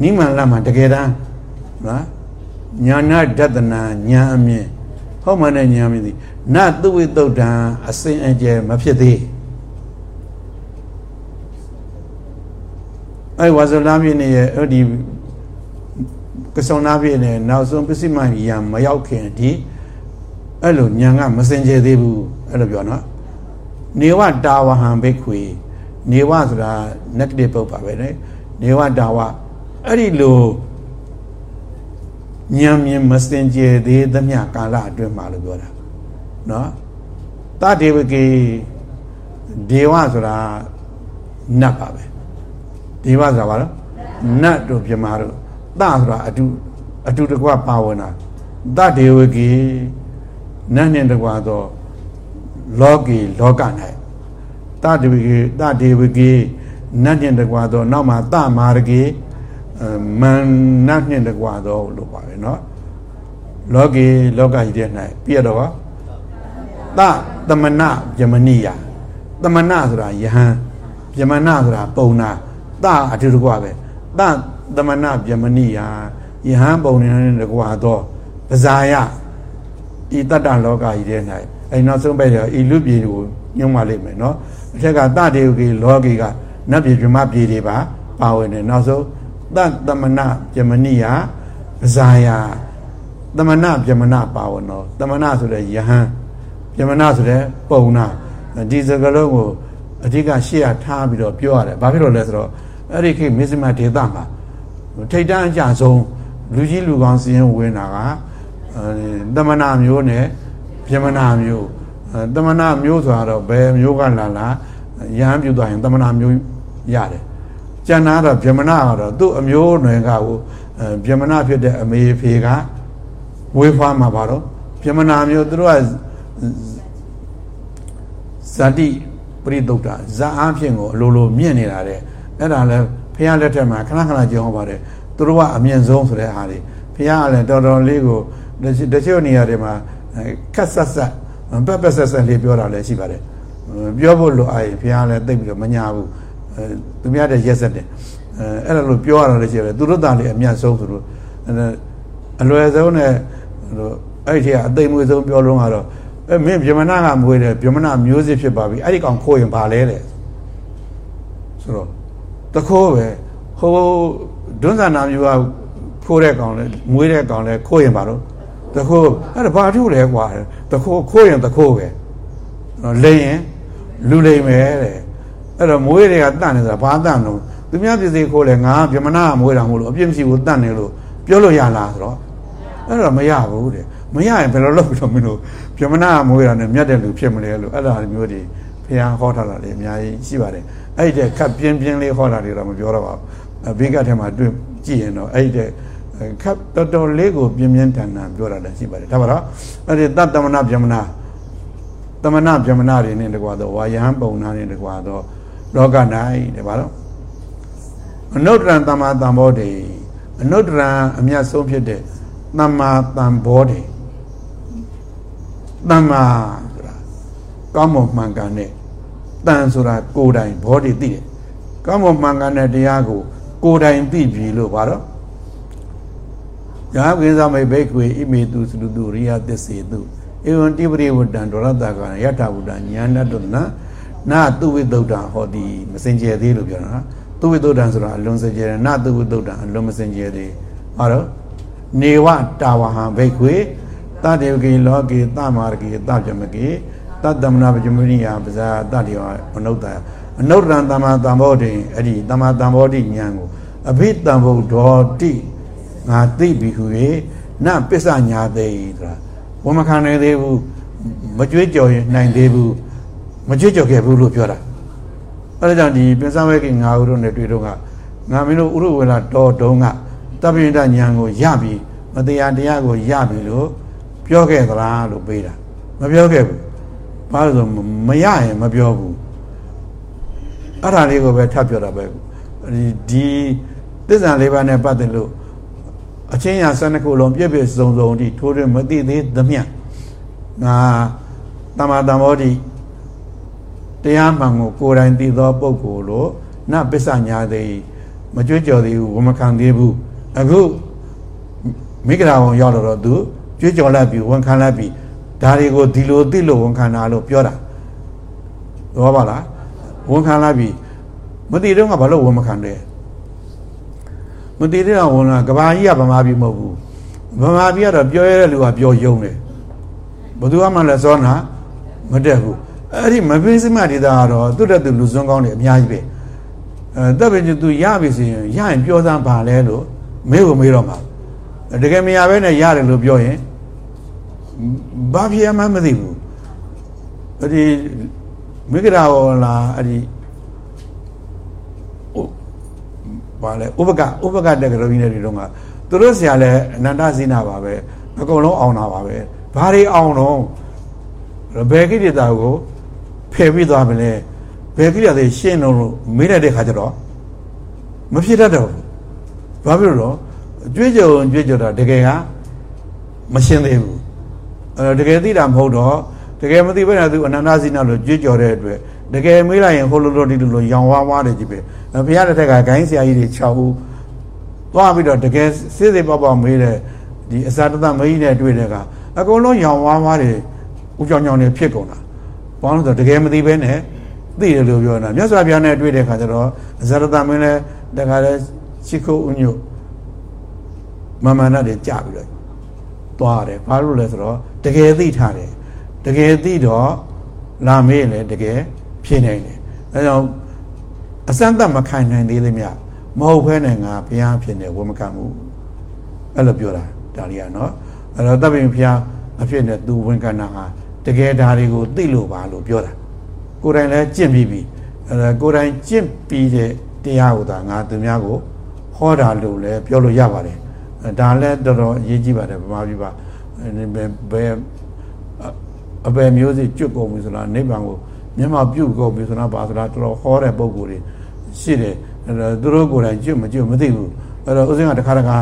နိမန်လမှာတကယ်တမ်းနော်ညာနာဒတနာညာအမြင်ဟုတ်မှန်တဲ့ညာအမြင်သည်နသုဝိတုဒ္ဒံအစင်အကျယ်မဖြစ်သေး အဲ့ဝါဇလာမြင့်ရဲ့အဲ့ဒီကဆုံနာပြည့်နဲ့နောက်ဆုံးပစ္စည်းမှယံမရောက်ခင်ဒီအဲ့လိုညာကမစင်ကြယ်သေးဘူးအဲ့လိုပြောနော်နေဝတာဝဟံဘိခွေနေဝဆိုတာ negative ပုတ်ပါပဲလေနေဝတာဝအဲ့ဒီလိုဉာဏ်မြင်မစင်ကြယ်သေးသမျှကာလအတွင်းမှာလို့ပြောတာနော်တဒေဝကေဒေဝဆိုတာနတ်ပါပဲ ဒေဝဆိုတာဘာလို့နတ်တို့ပြမာတို့တဆိုတာအတူအတူတကွပါဝင်တာတဒေဝကေနတ်နှင့်တကွသောလောကီလောက၌တဒေဝကေတဒေဝကေနတ်နှင့်တကွသောနောက်မှာတမာရကေမန်နတ်နှင့်တကွသောလို့ပါပဲเนาะလောကီလောကကြီးတဲ့၌ပြရတော့တသမဏယမနိယသမဏဆိုတာယဟန်ယမနဆိုတာပုံနာ တအတူတကွပဲတသမဏယမနိယယဟန်ပုံနေတဲ့တကွသောပဇာယဤတတ္တလောကကြီးတဲ့၌အဲနောက်ဆုံးပဲဤလူပြည်ကိုညွှန်းပါလိမ့်မယ်နော်အထက်ကတတေဝကေလောကီကနတ်ပြည်ပြမပြည်တွေပါပါဝင်တယ်နောက်ဆုံးတသမဏပြမဏိယပဇာယသမဏပြမဏပါဝင်တော့သမဏဆိုတဲ့ယဟန်ပြမဏဆိုတဲ့ပုံနာဒီစကလုံးကိုအဓိကရှေ့ရထားပြီးတော့ပြောရတယ်ဘာဖြစ်လို့လဲဆိုတော့ အဲ့ဒီခေတ်မစ္စမဒေသမှာထိတ်တန်းအကြဆုံးလူကြီးလူကောင်းစီရင်ဝင်တာကတမနာမျိုးနဲ့ပြမနာမျိုးတမနာမျိုးဆိုတော့ဘယ်မျိုးကလာလာရဟန်းပြုသွားရင်တမနာမျိုးရတယ်ကျန်တာတော့ဗြဟ္မဏကတော့သူ့အမျိုးနွယ်ကကိုဗြဟ္မဏဖြစ်တဲ့အမေဖေကဝေးဖွားမှာပါတော့ဗြဟ္မဏမျိုးသူတို့ကဇတိပရိသုတ်တာဇာအားဖြင့်ကိုအလိုလိုမြင့်နေတာတဲ့ အဲ့ဒါလဲဖះလက်ထက်မှာခဏခဏကြောင်းပါတယ်သူတို့ကအမြင့်ဆုံးဆိုတဲ့ဟာတွေဖះကလည်းတော်တော်လေးကိုတချို့နေရာတွေမှာခက်ဆက်ဆက်ပက်ပက်ဆက်ဆက်လေးပြောတာလည်းရှိပါတယ်ပြောဖို့လိုအားဖះလည်းသိပြီးတော့မညာဘူးသူများတဲ့ရက်ဆက်တယ်အဲအဲ့လိုပြောရတာလည်းရှိတယ်သူတို့သားလေးအမြတ်ဆုံးဆိုလို့အလွယ်ဆုံးနဲ့အဲ့ဒီကအသိမွေဆုံးပြောလုံးကတော့အဲမင်းဗြဟ္မဏကမွေးတယ်ဗြဟ္မဏမျိုးစစ်ဖြစ်ပါပြီအဲ့ဒီကောင်ခိုးရင်ဘာလဲတဲ့ဆိုတော့ တခိုးပဲဟိုဒွန်းဆန္နာမျိုးကခိုးတဲ့ကောင်လဲမွေးတဲ့ကောင်လဲခိုးရင်ဘာလို့တခိုးအဲ့ဒါဘာထုလဲကွာတခိုးခိုးရင်တခိုးပဲလိန်ရင်လူလိန်ပဲတဲ့အဲ့တော့မွေးတွေကတန့်နေဆိုတာဘာတန့်လို့သူများပြည်စီခိုးလဲငါဗြဟ္မဏကမွေးတာမဟုတ်လို့အပြစ်မရှိဘူးတန့်နေလို့ပြောလို့ရလားဆိုတော့အဲ့တော့မရဘူးတဲ့မရရင်ဘယ်လိုလုပ်ပြီးတော့မင်းတို့ပြမနာမွေးတာနဲ့မြတ်တဲ့လူဖြစ်မလဲလို့အဲ့ဒါမျိုးတွေ ဘုရားဟောထားတာတွေအများကြီးရှိပါတယ်အဲ့ဒီခပ်ပြင်းပြင်းလေးဟောတာတွေတော့မပြောတော့ပါဘူးဘေးကထဲမှာတွေ့ကြည့်ရင်တော့အဲ့ဒီခပ်တော်တော်လေးကိုပြင်းပြင်းထန်ထန်ပြောတာလည်းရှိပါတယ်ဒါပါတော့အဲ့ဒီတတ္တမနာပြမနာတမနာပြမနာတွေနဲ့တကွာတော့ဝါယဟံပုံနာနဲ့တကွာတော့လောက၌တဲ့ပါတော့အနုတ္တရံတမ္မာတံဘောတေအနုတ္တရံအမြတ်ဆုံးဖြစ်တဲ့တမ္မာတံဘောတေတမ္မာဆိုတာကောင်းမွန်မှန်ကန်တဲ့ တန်ဆိုတာကိုယ်တိုင်ဘောဓိသိတယ်ကောင်းမွန်မှန်ကန်တဲ့တရားကိုကိုယ်တိုင်သိပြီလို့ပါတော့ယာကိသမိဘိကွေဣမေတုသုတုရိယသစ္စေတုဧဝံတိပရိဝတ္တံဒေါရတကယထဝတ္တညာဏတ္တနာနာသူဝိသုဒ္ဓဟောတိမစင်ကြယ်သေးလို့ပြောတာနော်သူဝိသုဒ္ဓဆိုတာအလွန်စင်ကြယ်တယ်နာသူဝိသုဒ္ဓအလွန်မစင်ကြယ်သေးဟောတော့နေဝတာဝဟံဘိကွေတတေဝကေလောကေတမာရကေတပြမကေ တတ္တမနာပကြမုနိယပဇာတတေဝမနုဿာအနုတ္တရံတမ္မာတံဘောတိအဲ့ဒီတမ္မာတံဘောတိဉာဏ်ကိုအဘိတံဘုဒ္ဓောတိငါသိပြီဟူ၍နပစ္စညာသိဆိုတာဝမခံနိုင်သေးဘူးမကြွေးကြော်ရင်နိုင်သေးဘူးမကြွေးကြော်ခဲ့ဘူးလို့ပြောတာအဲဒါကြောင့်ဒီပင်စဝဲကငါဥတို့နဲ့တွေ့တော့ကငါမင်းတို့ဥရဝေလာတော်တုံးကတပိဋကဉာဏ်ကိုရပြီမတရားတရားကိုရပြီလို့ပြောခဲ့သလားလို့ပေးတာမပြောခဲ့ဘူး ဘာလို့ဆိုမရရင်မပြောဘူးအဲ့ဒါလေးကိုပဲထပ်ပြောတာပဲဒီဒီသစ္စာလေးပါးနဲ့ပတ်သက်လို့အချင်းရာ12ခုလုံးပြည့်ပြည့်စုံစုံဒီထိုးရမသိသေးသမျှငါတမ္မာတမောတိတရားမှန်ကိုကိုယ်တိုင်သိသောပုဂ္ဂိုလ်လို့နပစ္စညာသေးမကြွကြော်သေးဘူးဝမခံသေးဘူးအခုမိဂရာဝန်ရောက်တော့သူကြွကြော်လိုက်ပြီးဝန်ခံလိုက်ပြီး ဒါတွေကိုဒီလိုသိလို့ဝန်ခံတာလို့ပြောတာသဘောပါလားဝန်ခံလိုက်ပြီးမသိတော့ကဘာလို့ဝန်မခံတယ်မသိတဲ့ဝန်ကကဘာကြီးကဗမာပြည်မဟုတ်ဘူးဗမာပြည်ကတော့ပြောရတဲ့လူကပြောယုံတယ်ဘယ်သူမှလည်းစောနာမတက်ဘူးအဲ့ဒီမပင်းစမဒေတာကတော့သူ့တက်သူလူစွန်းကောင်းတွေအများကြီးပဲအဲတပ်ပဲသူရပြီဆိုရင်ရရင်ပြောစမ်းပါလဲလို့မေးဖို့မေးတော့မှာတကယ်မရဘဲနဲ့ရတယ်လို့ပြောရင် ဘာဖြစ်မှမသိဘူးအဲ့ဒီမိဂရာဟောလာအဲ့ဒီဘာလဲဥပကဥပကတက်ကတော်ကြီးတွေတုန်းကသူတို့ဆရာလည်းအနန္တဇိနာပါပဲအကုန်လုံးအောင်တာပါပဲဘာတွေအောင်တော့ဘယ်ကိရိတာကိုဖယ်ပြီးသွားမလဲဘယ်ကိရိတာတွေရှင်းတော့လို့မေးလိုက်တဲ့ခါကျတော့မဖြစ်တတ်တော့ဘူးဘာဖြစ်လို့တော့ကြွေးကြော်ကြွေးကြော်တာတကယ်ကမရှင်းသေးဘူးအဲ တကယ်သိတာမဟုတ်တော့တကယ်မသိဘဲနဲ့သူအနန္တဇိနာလို့ကြွေးကြော်တဲ့အတွက်တကယ်မေးလိုက်ရင်ဟိုလိုလိုဒီလိုလိုရောင်ဝါးဝါးတယ်ကြီးပဲဘုရားတစ်ထက်ကဂိုင်းဆရာကြီးတွေ6ဦးသွားပြီးတော့တကယ်စစ်စစ်ပေါက်ပေါက်မေးတဲ့ဒီအစာတသမကြီးနဲ့တွေ့တဲ့ကအကုန်လုံးရောင်ဝါးဝါးတွေဦးကြောင်ကြောင်တွေဖြစ်ကုန်တာဘာလို့ဆိုတကယ်မသိဘဲနဲ့သိတယ်လို့ပြောတာမြတ်စွာဘုရားနဲ့တွေ့တဲ့ခါကျတော့အစာတသမင်းလည်းတခါလဲရှိခိုးဥညွတ်မမနာတွေကြပြီးတော့သွားတယ်ဘာလို့လဲဆိုတော့ တကယ်သိထားတယ်တကယ်သိတော့လာမေးလေတကယ်ဖြစ်နိုင်တယ်အဲကြောင့်အစမ်းသက်မခံနိုင်သေးသမျှမဟုတ်ဘဲနဲ့ငါဘုရားဖြစ်နေဝမခံဘူးအဲ့လိုပြောတာဒါလေးကနော်အဲ့တော့တပ်ပင်ဘုရားအဖြစ်နဲ့သူဝန်ခံတာဟာတကယ်ဓာတွေကိုသိလို့ပါလို့ပြောတာကိုယ်တိုင်လည်းကျင့်ပြီးပြီအဲ့ဒါကိုယ်တိုင်ကျင့်ပြီးတဲ့တတရားကိုသာငါသူများကိုဟောတာလို့လည်းပြောလို့ရပါတယ်ဒါလည်းတော်တော်အရေးကြီးပါတယ်ဗမာပြည်ပါ ဘယ်အပယ်မျိုးစိကျွတ်ကုန်ပြီဆိုတာနိဗ္ဗာန်ကိုမျက်မှောက်ပြုတ်ကုန်ပြီဆိုတာဘာဆိုတာတော်တော်ဟောတဲ့ပုံကိုယ်တွေရှိတယ်သူတို့ကိုယ်တိုင်ကျွတ်မကျွတ်မသိဘူးအဲ့တော့ဥစဉ်ကတခါတခါ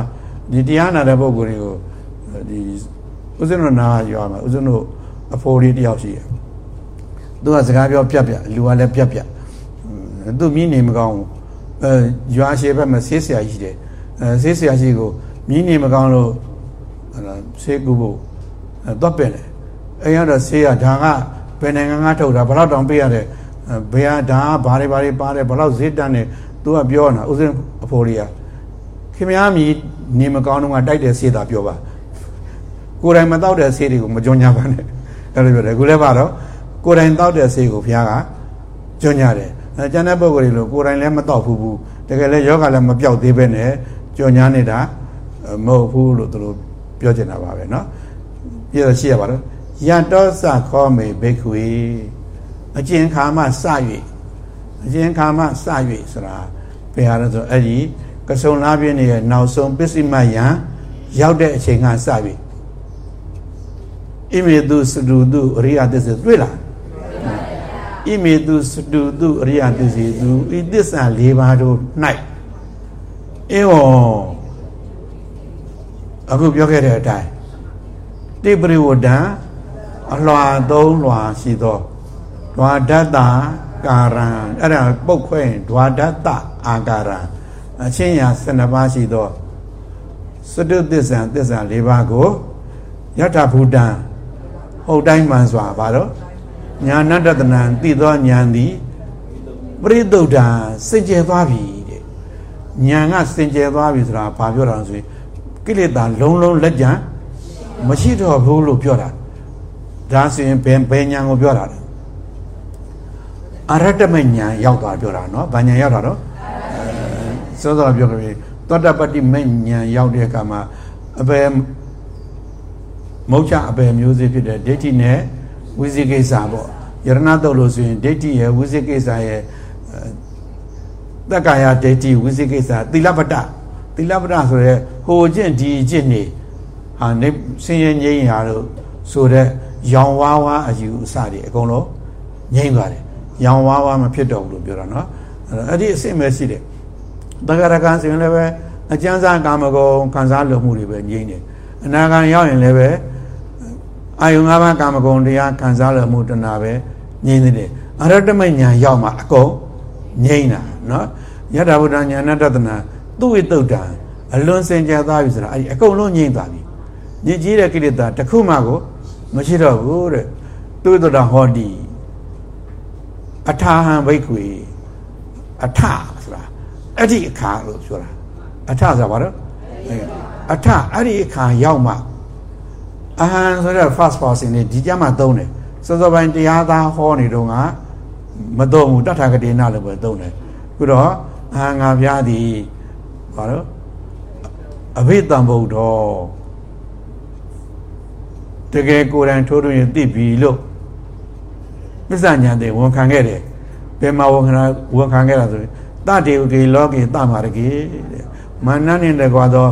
ဒီတရားနာတဲ့ပုံကိုယ်တွေကိုဒီဥစဉ်တို့နာရွာမှာဥစဉ်တို့အဖိုးလေးတယောက်ရှိတယ်သူကစကားပြောပြက်ပြက်လူကလည်းပြက်ပြက်သူမြင်နေမကောင်းဘူးအဲရွာရှိဘက်မှာဆေးဆရာကြီးတယ်အဲဆေးဆရာကြီးကိုမြင်နေမကောင်းလို့ ဆေးကူဖို့တော့ပင်တယ်အဲရတော့ဆေးရဒါကဘယ်နိုင်ငံကထုတ်တာဘယ်တော့တောင်ပေးရတယ်ဘယ်ဟာဒါကဘာတွေဘာတွေပါတယ်ဘယ်တော့ဈေးတန်းနေသူကပြောနေတာဥစဉ်အဖိုးလေးကခင်ဗျားမြည်နေမကောင်းတော့ကတိုက်တဲ့ဆေးသာပြောပါကိုယ်တိုင်မတော့တဲ့ဆေးတွေကိုမကြုံညာပါနဲ့အဲ့လိုပြောတယ်ခုလည်းပါတော့ကိုယ်တိုင်တောက်တဲ့ဆေးကိုဘုရားကကြွညတယ်အဲကျန်တဲ့ပုဂ္ဂိုလ်တွေလို့ကိုယ်တိုင်လည်းမတောက်ဘူးဘူးတကယ်လည်းယောဂလည်းမပြောက်သေးပဲနဲ့ကြွညနေတာမဟုတ်ဘူးလို့သူတို့ ပြောချင်တာပါပဲเนาะပြည့်ရှိရပါတော့ယတောစခောမေဘိက္ခွေအကျဉ်ခါမှစ၍အကျဉ်ခါမှစ၍ဆိုတာဘယ်ဟာလဲဆိုအဲ့ဒီကဆုံလားပြင်းရဲ့နောက်ဆုံးပစ္စည်းမယံရောက်တဲ့အချိန်ကစပြီဣမေတုစတုတုအရိယသစ္စာတွေ့လားဣမေတုစတုတုအရိယသစ္စေသူဤသစ္စာ၄ပါးတို့၌အေဝံ အခုပြောခဲ့တဲ့အတိုင်းတိပရိဝဒံအလွာသုံးလွာရှိသောဒွါဒတ္တကာရံအဲ့ဒါပုတ်ခွဲဒွါဒတ္တအာကာရံအချင်းရာ12ပါးရှိသောစတုသစ္စာသစ္စာ၄ပါးကိုယထဘူတံဟုတ်တိုင်းမှန်စွာပါတော့ညာဏတတနံသိသောဉာဏ်သည်ပရိသုဒ္ဓံစင်ကြယ်သွားပြီတဲ့ဉာဏ်ကစင်ကြယ်သွားပြီဆိုတာဘာပြောတာလဲဆိုရင် ကိလေသာလုံးလုံးလက်ကြံမရှိတော့ဘူးလို့ပြောတာဒါဆိုရင်ဘယ်ဘယ်ဉာဏ်ကိုပြောတာလဲအရတ္တမဉာဏ်ရောက်သွားပြောတာနော်ဘာဉာဏ်ရောက်တာတော့စောစောပြောကြပြီသောတပတ္တိမဉာဏ်ရောက်တဲ့အခါမှာအဘယ်မုတ်ချအပယ်မျိုးစေ့ဖြစ်တဲ့ဒိဋ္ဌိနဲ့ဝိသိကိစ္စပေါ့ယရဏတုတ်လို့ဆိုရင်ဒိဋ္ဌိရဲ့ဝိသိကိစ္စရဲ့တက္ကာယဒိဋ္ဌိဝိသိကိစ္စသီလပတ္တ သီလပတ္တဆိုရဲဟိုကျင့်ဒီကျင့်နေဟာနေဆင်းရဲငြိမ်းရာလို့ဆိုတဲ့ရောင်ဝါးဝါအယူအဆတွေအကုန်လုံးငြိမ်းသွားတယ်ရောင်ဝါးဝါမဖြစ်တော့ဘူးလို့ပြောတာနော်အဲ့ဒီအစစ်မဲ့ရှိတယ်တက္ကရာကံဆိုရင်လည်းပဲအကျဉ်းစားကာမဂုဏ်ခံစားလို့မှုတွေပဲငြိမ်းတယ်အနာဂံရောက်ရင်လည်းပဲအာယုံ၅ပါးကာမဂုဏ်တရားခံစားရမှုတဏှာပဲငြိမ့်နေတယ်အရတ္တမညာရောက်မှအကုန်ငြိမ့်တာနော်ယထာဘုဒ္ဓညာဏတတနာ သူဝိတုဒ္ဓံအလွန်စင်ကြယ်သွားပြီဆိုတာအဲ့ဒီအကုန်လုံးငြိမ့်သွားပြီညစ်ကြီးတဲ့ကိလေသာတစ်ခုမှကိုမရှိတော့ဘူးတဲ့သူဝိတုဒ္ဓဟောတိအထာဟံဘိက္ခွေအထဆိုတာအဲ့ဒီအခါလို့ပြောတာအထဆိုတာဘာလို့အထအဲ့ဒီအခါရောက်မှအဟံဆိုတဲ့ first person နေဒီကြမှာသုံးတယ်စောစောပိုင်းတရားသားဟောနေတော့ကမသုံးဘူးတထာဂတိနာလည်းပဲသုံးတယ်ခုတော့အဟံငါပြားသည် ဘာလို့အဘိဓမ္ဗုဒ္ဓတကယ်ကိုယ်တိုင်ထိုးထွင်းရင်သိပြီလို့ပစ္စညာတဲ့ဝန်ခံခဲ့တယ်ဘယ်မှာဝန်ခံဝန်ခံခဲ့တာဆိုရင်တတေဝကေလောကေတမာရကေတဲ့မာနနဲ့တကွာသော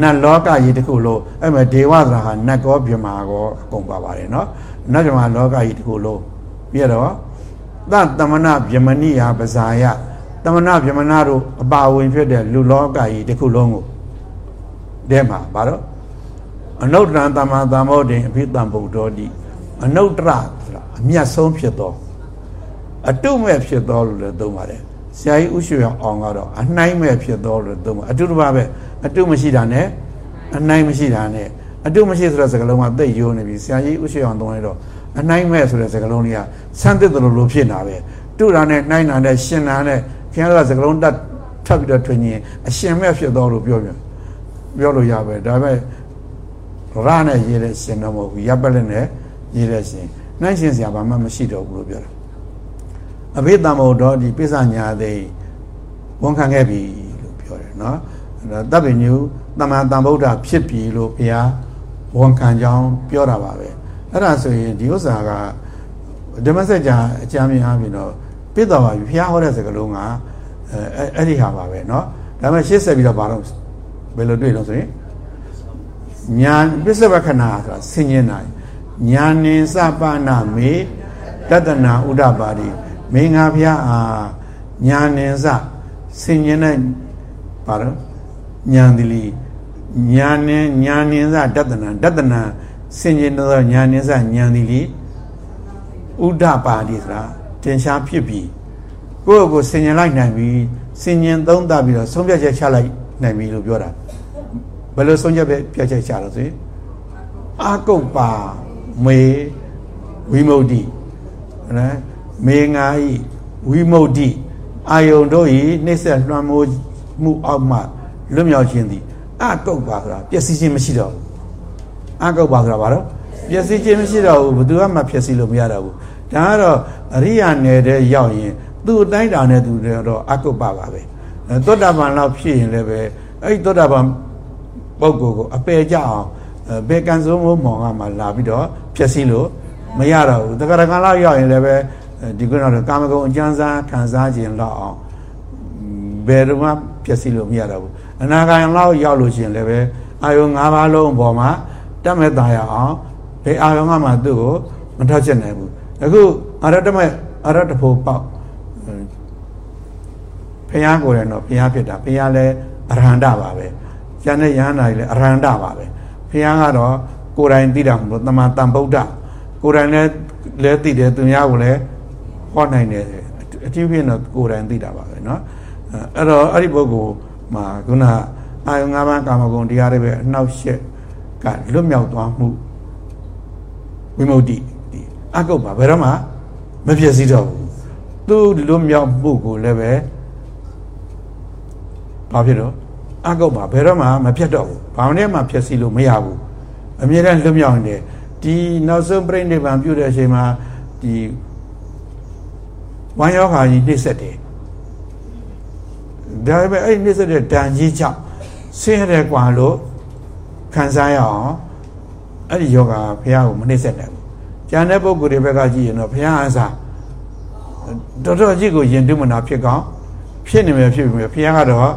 နတ်လောကကြီးတစ်ခုလုံးအဲ့မဲ့ဒေဝဆိုတာဟာနတ်ကောပြမာကောအကုန်ပါပါတယ်နော်နတ်ပြမာလောကကြီးတစ်ခုလုံးပြီးတော့သတမနာဗြမဏိယပဇာယတ မနာဗြမနာတို့အပါဝင်ဖြစ်တဲ့လူလောကကြီးတစ်ခုလုံးကိုတဲမှာဘာလို့အနုတ္တရတမသမောတိအဖိတံဗုဒ္ဓောတိအနုတ္တရဆိုတာအမြတ်ဆုံးဖြစ်သောအတုမဲ့ဖြစ်သောလို့လည်းသုံးပါတယ်ဆရာကြီးဥရွှေအောင်ကတော့အနှိုင်းမဲ့ဖြစ်သောလို့သုံးပါအတုတပါပဲအတုမရှိတာနဲ့အနိုင်မရှိတာနဲ့အတုမရှိဆိုတဲ့စကားလုံးကသိယိုးနေပြီဆရာကြီးဥရှိအောင်သုံးလိုက်တော့အနိုင်မဲ့ဆိုတဲ့စကားလုံးလေးကဆန်းသစ်တယ်လို့လို့ဖြစ်နေတာပဲတုတာနဲ့နှိုင်းတာနဲ့ရှင်တာနဲ့ ခင်ဗျားတို့ကစကားလုံးတတ်ထပ်ပြီးတော့ထွင်ရင်အရှင်မဲ့ဖြစ်တော့လို့ပြောပြပြောလို့ရပဲဒါပေမဲ့ရနဲ့ရေးတဲ့ရှင်တော့မဟုတ်ဘူးရပ်ပလက်နဲ့ရေးတဲ့ရှင်နှိုင်းရှင်စရာဘာမှမရှိတော့ဘူးလို့ပြောတာအဘိဓမ္မောတော့ဒီပိဿညာသိဝန်ခံခဲ့ပြီလို့ပြောတယ်နော်တပ်ပင်ညူတမန်တန်ဗုဒ္ဓဖြစ်ပြီလို့ဘုရားဝန်ခံကြောင်းပြောတာပါပဲအဲ့ဒါဆိုရင်ဒီဥစ္စာကဓမ္မစကြာအကြမ်းမြင်အားဖြင့်တော့ ပြစ်တော်ပါပြီဘုရားဟောတဲ့စကားလုံးက အဲအဲ့ဒီဟာပါပဲเนาะဒါပေမဲ့ရှင်းဆက်ပြီးတော့ဘာလို့ဘယ်လိုတွေ့လို့ဆိုရင်ညာပစ္စဝခဏဆိုတာဆင်ញင်တာညာနိစပနာမေတတနာဥဒ္ဒပါတိမင်းငါဖျားအာညာနိစဆင်ញင်တဲ့ဘာလို့ညာတိလီညာနိညာနိစတတနာတတနာဆင်ញင်သောညာနိစညာတိလီဥဒ္ဒပါတိဆိုတာ တင်ရှားဖြစ်ပြီးကိုယ့်ကိုဆင်ញင်လိုက်နိုင်ပြီဆင်ញင်သုံးသပ်ပြီးတော့ဆုံးဖြတ်ချက်ချလိုက်နိုင်ပြီလို့ပြောတာဘယ်လိုဆုံးဖြတ်ပြချက်ချလို့ဆိုရင်အာကုတ်ပါမေဝိမု ക്തി နော်မေငါဤဝိမု ക്തി အာယုန်တို့ဤနှိစ္စလွှမ်းမိုးမှုအောက်မှလွတ်မြောက်ခြင်းသည်အကုတ်ပါဆိုတာပျက်စီးခြင်းမရှိတော့ဘူးအကုတ်ပါဆိုတာဘာလို့ပျက်စီးခြင်းမရှိတော့ဘူးဘယ်သူမှပျက်စီးလို့မရတော့ဘူး ဒါကတော့အရိယာနယ်တဲ့ရောက်ရင်သူ့အတိုင်းတာနဲ့သူတော့အကုတ်ပါပါပဲသောတာပန်လောက်ဖြစ်ရင်လည်းပဲအဲ့ဒီသောတာပန်ပုဂ္ဂိုလ်ကိုအပယ်ကြအောင်ဘယ်ကံစိုးမိုးမောင်ကမှလာပြီးတော့ဖြည့်ဆည်းလို့မရတော့ဘူးတက္ကရာကလောက်ရောက်ရင်လည်းပဲဒီကုနော်ကာမဂုဏ်အကျဉ်းစားခံစားခြင်းလောက်အောင်ဘယ်တော့မှဖြည့်ဆည်းလို့မရတော့ဘူးအနာဂံလောက်ရောက်လို့ရှိရင်လည်းပဲအာယုံ၅ပါးလုံးပေါ်မှာတတ်မဲ့သားရအောင်ဘယ်အာယုံကမှသူ့ကိုမထောက်ချက်နိုင်ဘူး အခုအရတမဲ့အရတဖို့ပေါက်ဖះကိုယ်တယ်တော့ဖះဖြစ်တာဖះလည်းအရဟန္တပါပဲကျန်တဲ့ယဟန္တာကြီးလည်းအရဟန္တပါပဲဖះကတော့ကိုယ်တိုင်သိတာမလို့တမန်တန်ဗုဒ္ဓကိုယ်တိုင်လည်းလဲသိတယ်သူများကိုလည်းဟောနိုင်တယ်အတိအဖြစ်တော့ကိုယ်တိုင်သိတာပါပဲเนาะအဲ့တော့အဲ့ဒီပုဂ္ဂိုလ်မှာခုနအာယုံ၅ပါးကာမဂုဏ်တရားတွေပဲအနှောက်ယှက်ကလွတ်မြောက်သွားမှုဝိမု ക്തി ဒီ အကုတ်ပါဘယ်တော့မှမဖြစ်စည်းတော့ဘူးသူလွတ်မြောက်မှုကိုလည်းပဲဘာဖြစ်တော့အကုတ်ပါဘယ်တော့မှမဖြစ်တော့ဘူးဘာနဲ့မှဖြစ်စီလို့မရဘူးအမြဲတမ်းလွတ်မြောက်နေတယ်ဒီနောက်ဆုံးပြိဋိဘံပြုတဲ့အချိန်မှာဒီဝမ်းယောဂါကြီးနှိမ့်ဆက်တယ်ဒါပေမဲ့အဲ့နှိမ့်ဆက်တဲ့ဒဏ်ကြီးကြောင့်ဆင်းရဲกว่าလို့ခံစားရအောင်အဲ့ဒီယောဂါဘုရားကိုမနှိမ့်ဆက်နိုင်ဘူး း ကျန်တဲ့ပုဂ္ဂိုလ်တွေဘက်ကကြည့်ရင်တော့ဘုရားအစားတော်တော်ကြီးကိုယဉ်တုမနာဖြစ်ကောင်းဖြစ်နေမယ်ဖြစ်ပြီဘုရားကတော့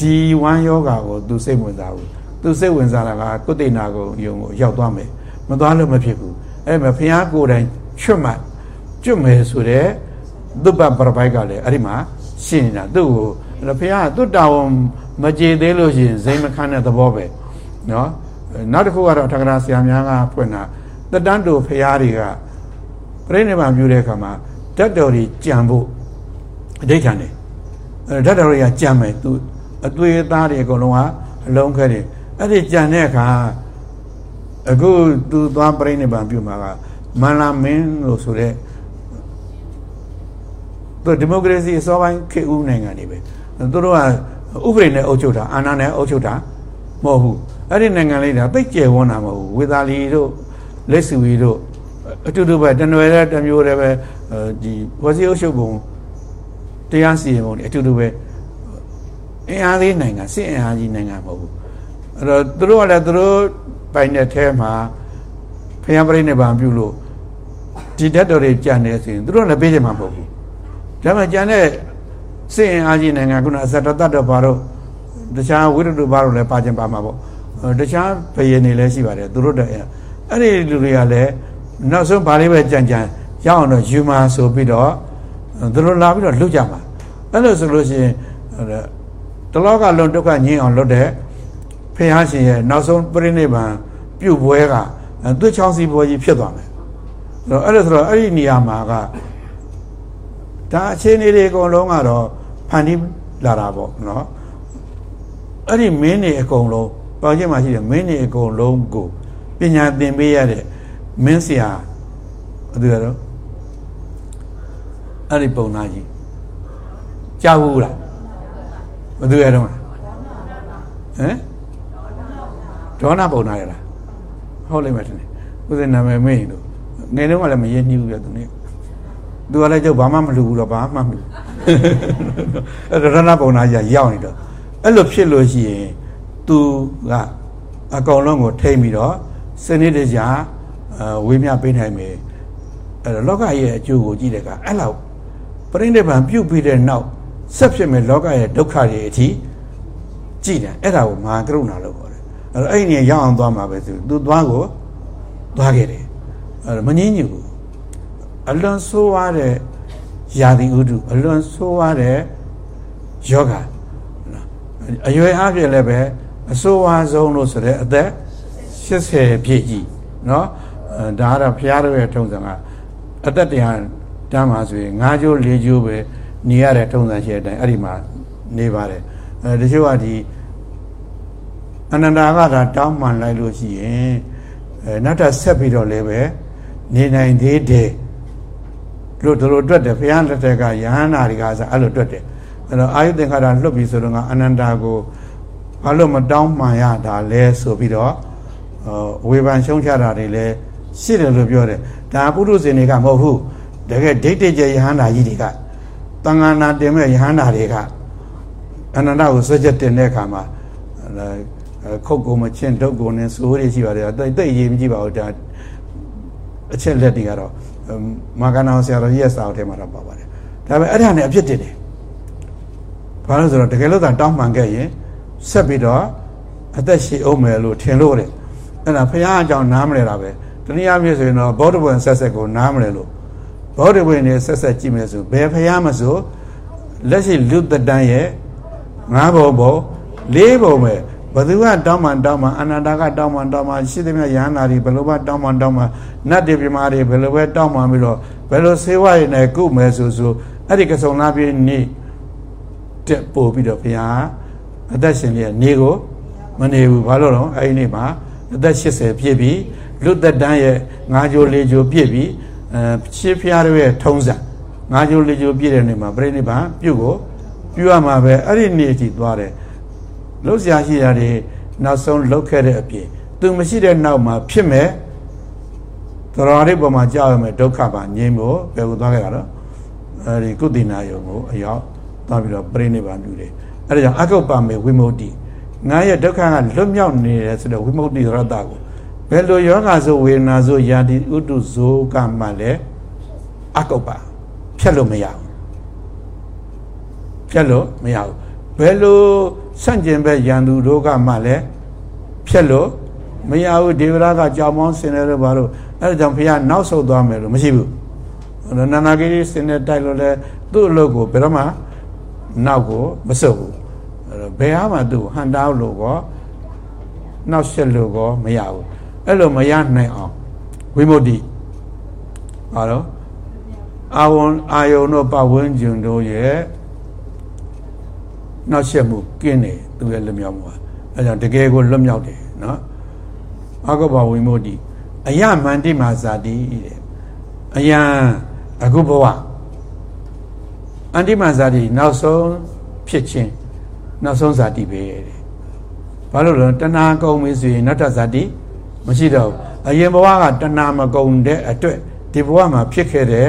ဒီဝမ်းယောဂါကိုသူစိတ်ဝင်စားဘူးသူစိတ်ဝင်စားတာကကုသိနာကိုယုံကိုရောက်သွားမယ်မသွားလို့မဖြစ်ဘူးအဲ့မဲ့ဘုရားကိုယ်တိုင်ချွတ်မှကျွတ်မယ်ဆိုတဲ့သုပ္ပပရပိုက်ကလည်းအဲ့ဒီမှာရှင်းနေတာသူ့ကိုဘုရားသူ့တာဝန်မကြေသေးလို့ရှိရင်ဇိမ်မခန်းတဲ့သဘောပဲเนาะနောက်တစ်ခုကတော့ထကရာဆရာများကဖွင့်တာ တတန်းတူဖရားတွေကပြိဋိဘံပြုတဲ့အခါမှာဓာတ်တော်တွေကြံဖို့အဋိဌာန်တယ်ဓာတ်တော်တွေကကြံမယ်သူအသွေးသားတွေအကုန်လုံးကအလုံးခဲတယ်အဲ့ဒီကြံတဲ့အခါအခုသူသွားပြိဋိဘံပြုမှာကမန္လာမင်းလို့ဆိုတဲ့သူဒီမိုကရေစီအစောပိုင်းခေတ်ဦးနိုင်ငံတွေပဲသူတို့ကဥပဒေနဲ့အုပ်ချုပ်တာအာဏာနဲ့အုပ်ချုပ်တာမဟုတ်ဘူးအဲ့ဒီနိုင်ငံလေးဒါသိကျယ်ဝန်းတာမဟုတ်ဘူးဝေသာလီတို့ လက်စုဝီတို့အတူတူပဲတနွယ်တဲ့တမျိုးတည်းပဲဒီဝစီအုပ်ချုပ်ပုံတရားစီရင်ပုံတွေအတူတူပဲအင်အားလေးနိုင်ငံစစ်အင်အားကြီးနိုင်ငံမဟုတ်ဘူးအဲ့တော့သူတို့ကလည်းသူတို့ပိုင်တဲ့ထဲမှာဖျံပရိနိဗ္ဗာန်ပြုလို့ဒီတတ်တော်တွေကြံနေဆိုရင်သူတို့လည်းပေးချင်မှာမဟုတ်ဘူးဒါမှကြံတဲ့စစ်အင်အားကြီးနိုင်ငံကုနာအစတတတ်တော်ဘာလို့တခြားဝိရတုဘာလို့လည်းပါခြင်းပါမှာပေါ့တခြားဘယင်းနေလည်းရှိပါတယ်သူတို့တည်း အဲ့ဒီလူတွေကလည်းနောက်ဆုံးဘာလေးပဲကြံကြံရအောင်တော့ယူမာဆိုပြီးတော့သူတို့လာပြီးတော့လွတ်ကြမှာအဲ့လိုဆိုလို့ရှိရင်တလောကလုံးဒုက္ခငြိမ်းအောင်လွတ်တဲ့ဖះရှင်ရဲ့နောက်ဆုံးပြိဋိဘံပြုတ်ပွဲကသူ့ချောင်းစီပွဲကြီးဖြစ်သွားမယ်အဲ့တော့အဲ့ဒါဆိုတော့အဲ့ဒီနေရာမှာကဒါအခြေအနေတွေအကုန်လုံးကတော့ဖန်တီးလာတာပေါ့နော်အဲ့ဒီမင်းတွေအကုန်လုံးပေါင်းချက်မှာရှိတယ်မင်းတွေအကုန်လုံးကို ပညာသင်ပေးရတဲ့မင်းဆရာဘယ်သူရတော့အဲ့ဒီပုံနာကြီးကြားဘူးလားဘယ်သူရတော့ဟမ်ဒေါနာပုံနာရလားဟုတ်လိမ့်မယ်ထင်တယ်ဦးစင်နာမည်မင်းတို့ငယ်တုန်းကလည်းမရင်းနှီးဘူးပြသူနေသူကလည်းကျုပ်ဘာမှမလူဘူးတော့ဘာမှမလူအဲ့ရဏပုံနာကြီးရောက်နေတော့အဲ့လိုဖြစ်လို့ရှိရင်သူကအကောင်လုံးကိုထိမ့်ပြီးတော့ စနစ်တကျဝေးမြပေးနိုင်မယ်အဲ့တော့လောကရဲ့အကျိုးကိုကြည့်တဲ့အခါအဲ့လောက်ပြိဋိဘံပြုတ်ပြီးတဲ့နောက်ဆက်ဖြစ်မဲ့လောကရဲ့ဒုက္ခတွေအထိကြည်တယ်အဲ့ဒါကိုမဟာကရုဏာလို့ခေါ်တယ်အဲ့တော့အဲ့ဒီနေရောက်အောင်သွားမှာပဲသူသူသွားကိုသွားခဲ့တယ်အဲ့တော့မငင်းညူဘူးအလွန်ဆိုးရတဲ့ယာတိဥဒုအလွန်ဆိုးရတဲ့ယောဂအရွယ်အပြည့်လည်းပဲအဆိုးဝါးဆုံးလို့ဆိုတဲ့အသက် 80ပြည့်ကြီးเนาะဒါကတော့ဘုရားတို့ရဲ့ထုံးစံကအသက်တရားတမ်းပါဆိုရင်၅ကျိုး၄ကျိုးပဲနေရတဲ့ထုံးစံရှိတဲ့အတိုင်းအဲ့ဒီမှာနေပါတယ်အဲတချို့ကဒီအနန္တာကဒါတောင်းမှန်လိုက်လို့ရှိရင်အဲနောက်ထပ်ဆက်ပြီးတော့လည်းပဲနေနိုင်သေးတယ်လို့တို့လိုတွက်တယ်ဘုရားလက်ထက်ကယဟန္တာတွေကဆိုအဲ့လိုတွက်တယ်အဲ့တော့အာယုသင်္ခါရလွတ်ပြီဆိုတော့ကအနန္တာကိုဘာလို့မတောင်းမှန်ရတာလဲဆိုပြီးတော့ ဝေဖန်ရှုံးချတာတွေလည်းရှိတယ်လို့ပြောတယ်ဒါပုရုဇဉ်တွေကမဟုတ်ဘူးတကယ်ဒိဋ္ဌိကျယဟန္တာကြီးတွေကတန်ဃာနာတင်မဲ့ယဟန္တာတွေကအနန္တကိုစွဲချက်တင်တဲ့အခါမှာခုတ်ကိုမချင်းဒုတ်ကိုနဲ့စိုးရရှိပါတယ်တိတ်တိတ်ရေးမကြည့်ပါဘူးဒါအချက်လက်တွေကတော့မာကနာဆရာတော်ကြီးရဲ့စာအုပ်ထဲမှာတော့ပါပါတယ်ဒါပေမဲ့အဲ့ဒါနဲ့အဖြစ်တည်တယ်ဘာလို့ဆိုတော့တကယ်လို့သာတောင်းမှန်ခဲ့ရင်ဆက်ပြီးတော့အသက်ရှည်အောင်မယ်လို့ထင်လို့တယ် အဲ့ဒါဘုရားအကြောင်းနားမလဲတာပဲတနည်းအားဖြင့်ဆိုရင်တော့ဘောဓဘဝင်ဆက်ဆက်ကိုနားမလဲလို့ဘောဓဘဝင်နဲ့ဆက်ဆက်ကြည့်မယ်ဆိုဘယ်ဘုရားမဆိုလက်ရှိလူတတန်းရဲ့ငါးဘုံဘုံလေးဘုံပဲဘသူကတောင်းမှန်တောင်းမှန်အနန္တကတောင်းမှန်တောင်းမှန်ရှိသမျှယန္တာတွေဘယ်လိုပဲတောင်းမှန်တောင်းမှန်နတ်တွေပြမာတွေဘယ်လိုပဲတောင်းမှန်ပြီးတော့ဘယ်လိုဆေးဝါးရည်နဲ့ကုမယ်ဆိုဆိုအဲ့ဒီကစုံလာပြီးနေတက်ပို့ပြီးတော့ဘုရားအသက်ရှင်နေတဲ့နေကိုမနေဘူးဘာလို့တော့အဲ့ဒီနေ့မှာ အသက်80ပြည့်ပြီလွတ်သက်တန်းရဲ့ငါးကြိုးလေးကြိုးပြည့်ပြီအဲရှင်းဖျားတို့ရဲ့ထုံးစံငါးကြိုးလေးကြိုးပြည့်တဲ့နေ့မှာပြိဋိဘံပြုတ်ကိုပြုရမှာပဲအဲ့ဒီနေ့အထိသွားတယ်လှုပ်ရှားရှိတာတွေနောက်ဆုံးလှုပ်ခဲ့တဲ့အပြင်သူမရှိတဲ့နောက်မှာဖြစ်မဲ့သရဝရိပေါ်မှာကြောက်ရမယ်ဒုက္ခပါငြိမ်းဖို့ဘယ်ကိုသွားခဲ့တာတော့အဲဒီကုသိနာယုံကိုအရောက်သွားပြီးတော့ပြိဋိဘံပြုတယ်အဲဒါကြောင့်အကုပ္ပမေဝိမု ക്തി ငါရဲ့ဒုက္ခကလွတ်မြောက်နေတယ်ဆိုတော့ဝိမု ക്തി ရတ္တကိုဘယ်လိုယောဂဆိုဝေဒနာဆိုယာတိဥတုဇိုကမှလည်းအကုပ္ပဖြတ်လို့မရဘူးဖြတ်လို့မရဘူးဘယ်လိုဆန့်ကျင်ဘက်ရန်သူတို့ကမှလည်းဖြတ်လို့မရဘူးဒေဝရကကြောင်မောင်းဆင်တယ်လို့ဘာလို့အဲဒါကြောင့်ဘုရားနောက်ဆုတ်သွားမယ်လို့မရှိဘူးနန္ဒဂိရိဆင်တဲ့တိုက်လို့လဲသူ့အလုပ်ကိုဘယ်တော့မှနောက်ကိုမဆုတ်ဘူးအဲ့တော့ ဘယ်ဟာမှသူ့ဟန်တားလို့ကောနောက်ဆက်လို့ကောမရဘူးအဲ့လိုမရနိုင်အောင်ဝိမု ക്തി ဟာတော့အာဝံအာယုံတို့ပဝန်းကျင်တို့ရဲ့နောက်ဆက်မှုကင်းတယ်သူရဲ့လွတ်မြောက်မှုဟာအဲကြောင့်တကယ်ကိုလွတ်မြောက်တယ်နော်အကောဘဝိမု ക്തി အယမန္တိမာဇာတိတဲ့အယံအခုဘဝအန္တိမဇာတိနောက်ဆုံးဖြစ်ခြင်း နောက်ဆုံးဇာတိပဲတဲ့ဘာလို့လဲတဏှာကုန်ပြီဆိုရင်နောက်ထပ်ဇာတိမရှိတော့ဘူးအရင်ဘဝကတဏှာမကုန်တဲ့အတွက်ဒီဘဝမှာဖြစ်ခဲ့တဲ့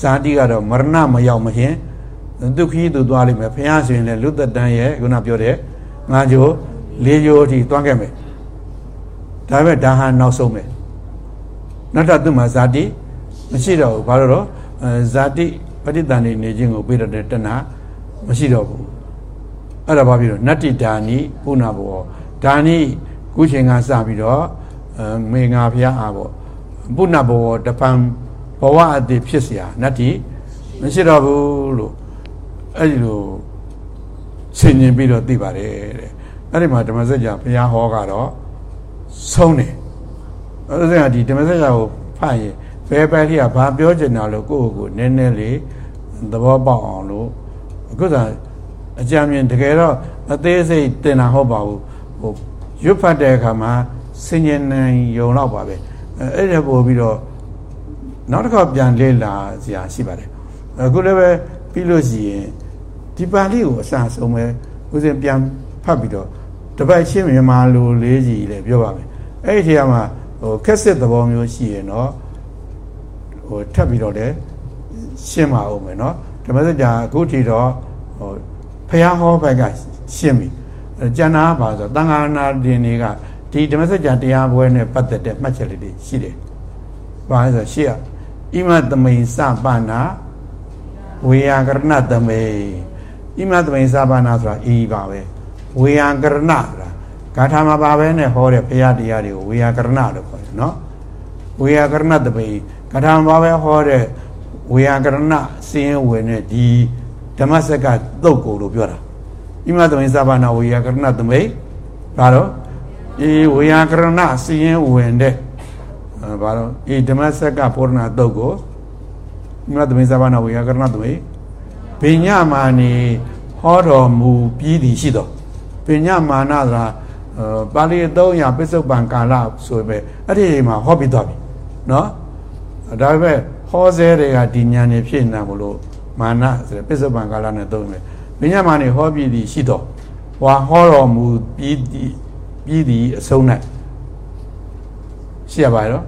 ဇာတိကတော့မရဏမရောက်မရင်ဒုက္ခိသူသွားလိမ့်မယ်ဘုရားဆိုရင်လည်းလူသက်တန်းရဲ့ခုနပြောတဲ့ငါးကြိုးလေးကြိုးအထိသွားခဲ့မယ်ဒါပေမဲ့ဒါဟာနောက်ဆုံးပဲနောက်ထပ်သူ့မှာဇာတိမရှိတော့ဘူးဘာလို့တော့ဇာတိပဋိသန္ဓေနေခြင်းကိုပြတဲ့တဏှာမရှိတော့ဘူး အဲ့ဒါဘာဖြစ်လို့နတ္တိဒါနိပုဏ္ဏဘောဒါနိခုချိန်ကစပြီးတော့မေငါဖျားအားပေါ့ပုဏ္ဏဘောတပံဘဝအတည်ဖြစ်เสียနတ္တိမရှိတော့ဘူးလို့အဲ့ဒီလိုဆင်ញင်ပြီးတော့သိပါတယ်တဲ့အဲ့ဒီမှာဓမ္မစကြာဘုရားဟောကတော့ဆုံးတယ်အဲ့ဒါဒီဓမ္မစကြာကိုဖတ်ရင်ဘယ်ပဲလေးကဘာပြောချင်တာလို့ကိုယ့်ကိုယ်နည်းနည်းလေးသဘောပေါက်အောင်လို့အခုသာ အကြံဉာဏ်တကယ်တော့အသေးစိတ်တင်တာဟုတ်ပါဘူးဟိုရွတ်ဖတ်တဲ့အခါမှာစင်ញင်နိုင်ယုံတော့ပါပဲအဲ့ဒါပို့ပြီးတော့နောက်တစ်ခါပြန်လေ့လာစရာရှိပါတယ်အခုလည်းပဲပြီးလို့ရှိရင်ဒီပါဠိကိုအစအဆုံးပဲဦးဇင်းပြန်ဖတ်ပြီးတော့တပတ်ရှင်းမြန်မာလိုလေးကြီးလည်းပြောပါမယ်အဲ့ဒီထဲမှာဟိုခက်စစ်သဘောမျိုးရှိရင်တော့ဟိုထပ်ပြီးတော့လည်းရှင်းပါဦးမယ်เนาะဓမ္မစကြာအခုထိတော့ဟို ဖះဟောဘက်ကရှင်းပြီကျန်တာပါဆိုတန်ခါနာတင်တွေကဒီဓမ္မစကြာတရားပွဲနဲ့ပတ်သက်တဲ့မှတ်ချက်လေးတွေရှိတယ်။ဘာလဲဆိုရှေ့ကဣမသမိန်စပနာဝေယကရဏသမိန်ဣဣမသမိန်စပါဏဆိုတာဤပါပဲဝေယံကရဏဆိုတာဂါထာမှာပါပဲနဲ့ဟောတဲ့ဘုရားတရားတွေကိုဝေယံကရဏလို့ခေါ်တယ်နော်ဝေယံကရဏတပိဂါထာမှာပါပဲဟောတဲ့ဝေယံကရဏစင်းဝင်တဲ့ဒီ ဓမ္မစက်ကသုတ်ကိုလို့ပြောတာဣမသမိန်စပါဏဝေယံကရဏတမိတ်ဒါတော့ဒီဝေယံကရဏစင်းဝင်တဲ့ဘာလို့ဒီဓမ္မစက်ကပုရဏသုတ်ကိုဣမသမိန်စပါဏဝေယံကရဏတမိတ်ဘိညာမာနေဟောတော်မူပြီးသည်ရှိတော်ပညာမာနဆိုတာပါဠိအသုံးအရာပစ္စုပန်ကာလဆိုပဲအဲ့ဒီမှာဟောပြီးသွားပြီเนาะဒါပေမဲ့ဟောစဲတွေကဒီညာနေဖြစ်နေတာမလို့ မာနဆိုတဲ့ပစ္စုပန်ကာလနဲ့သုံးမယ်ပညာမာနေဟောပြီးသည်ရှိတော်ဟွာဟောတော်မူပြီးသည်ပြီးသည်အဆုံး၌ရှိရပါရော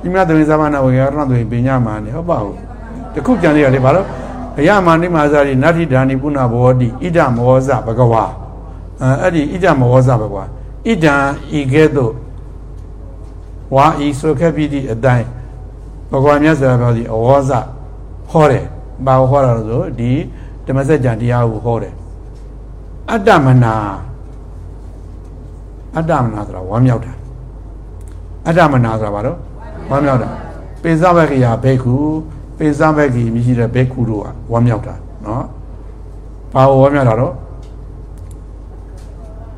ဒီမြတ်သမီးသမဏဝေရဏတွေပညာမာနေဟုတ်ပါဘူးတခုကြံရလေဘာလို့အယမနိမာဇာတိနတ္ထိဓာနိပုဏ္ဏဘောတိဣဒမောဇဘဂဝါအဲ့ဒီဣဒမောဇဘဂဝါဣဒံဤကဲ့သို့ဝါဤဆိုခဲ့ပြီးသည့်အတိုင်း ဘဂဝါမြတ်စွာဘုရားဒီအဝေါဇဟောတယ်ဘာဟောတာလို့ဆိုဒီဓမ္မစကြာတရားကိုဟောတယ်အတ္တမနာအတ္တမနာဆိုတာဝမ်းမြောက်တာအတ္တမနာဆိုတာဘာလို့ဝမ်းမြောက်တာပိစဘကရာဘေခုပိစဘကီမြရှိတဲ့ဘေခုတို့ကဝမ်းမြောက်တာနော်ဘာဝမ်းမြောက်တာတော့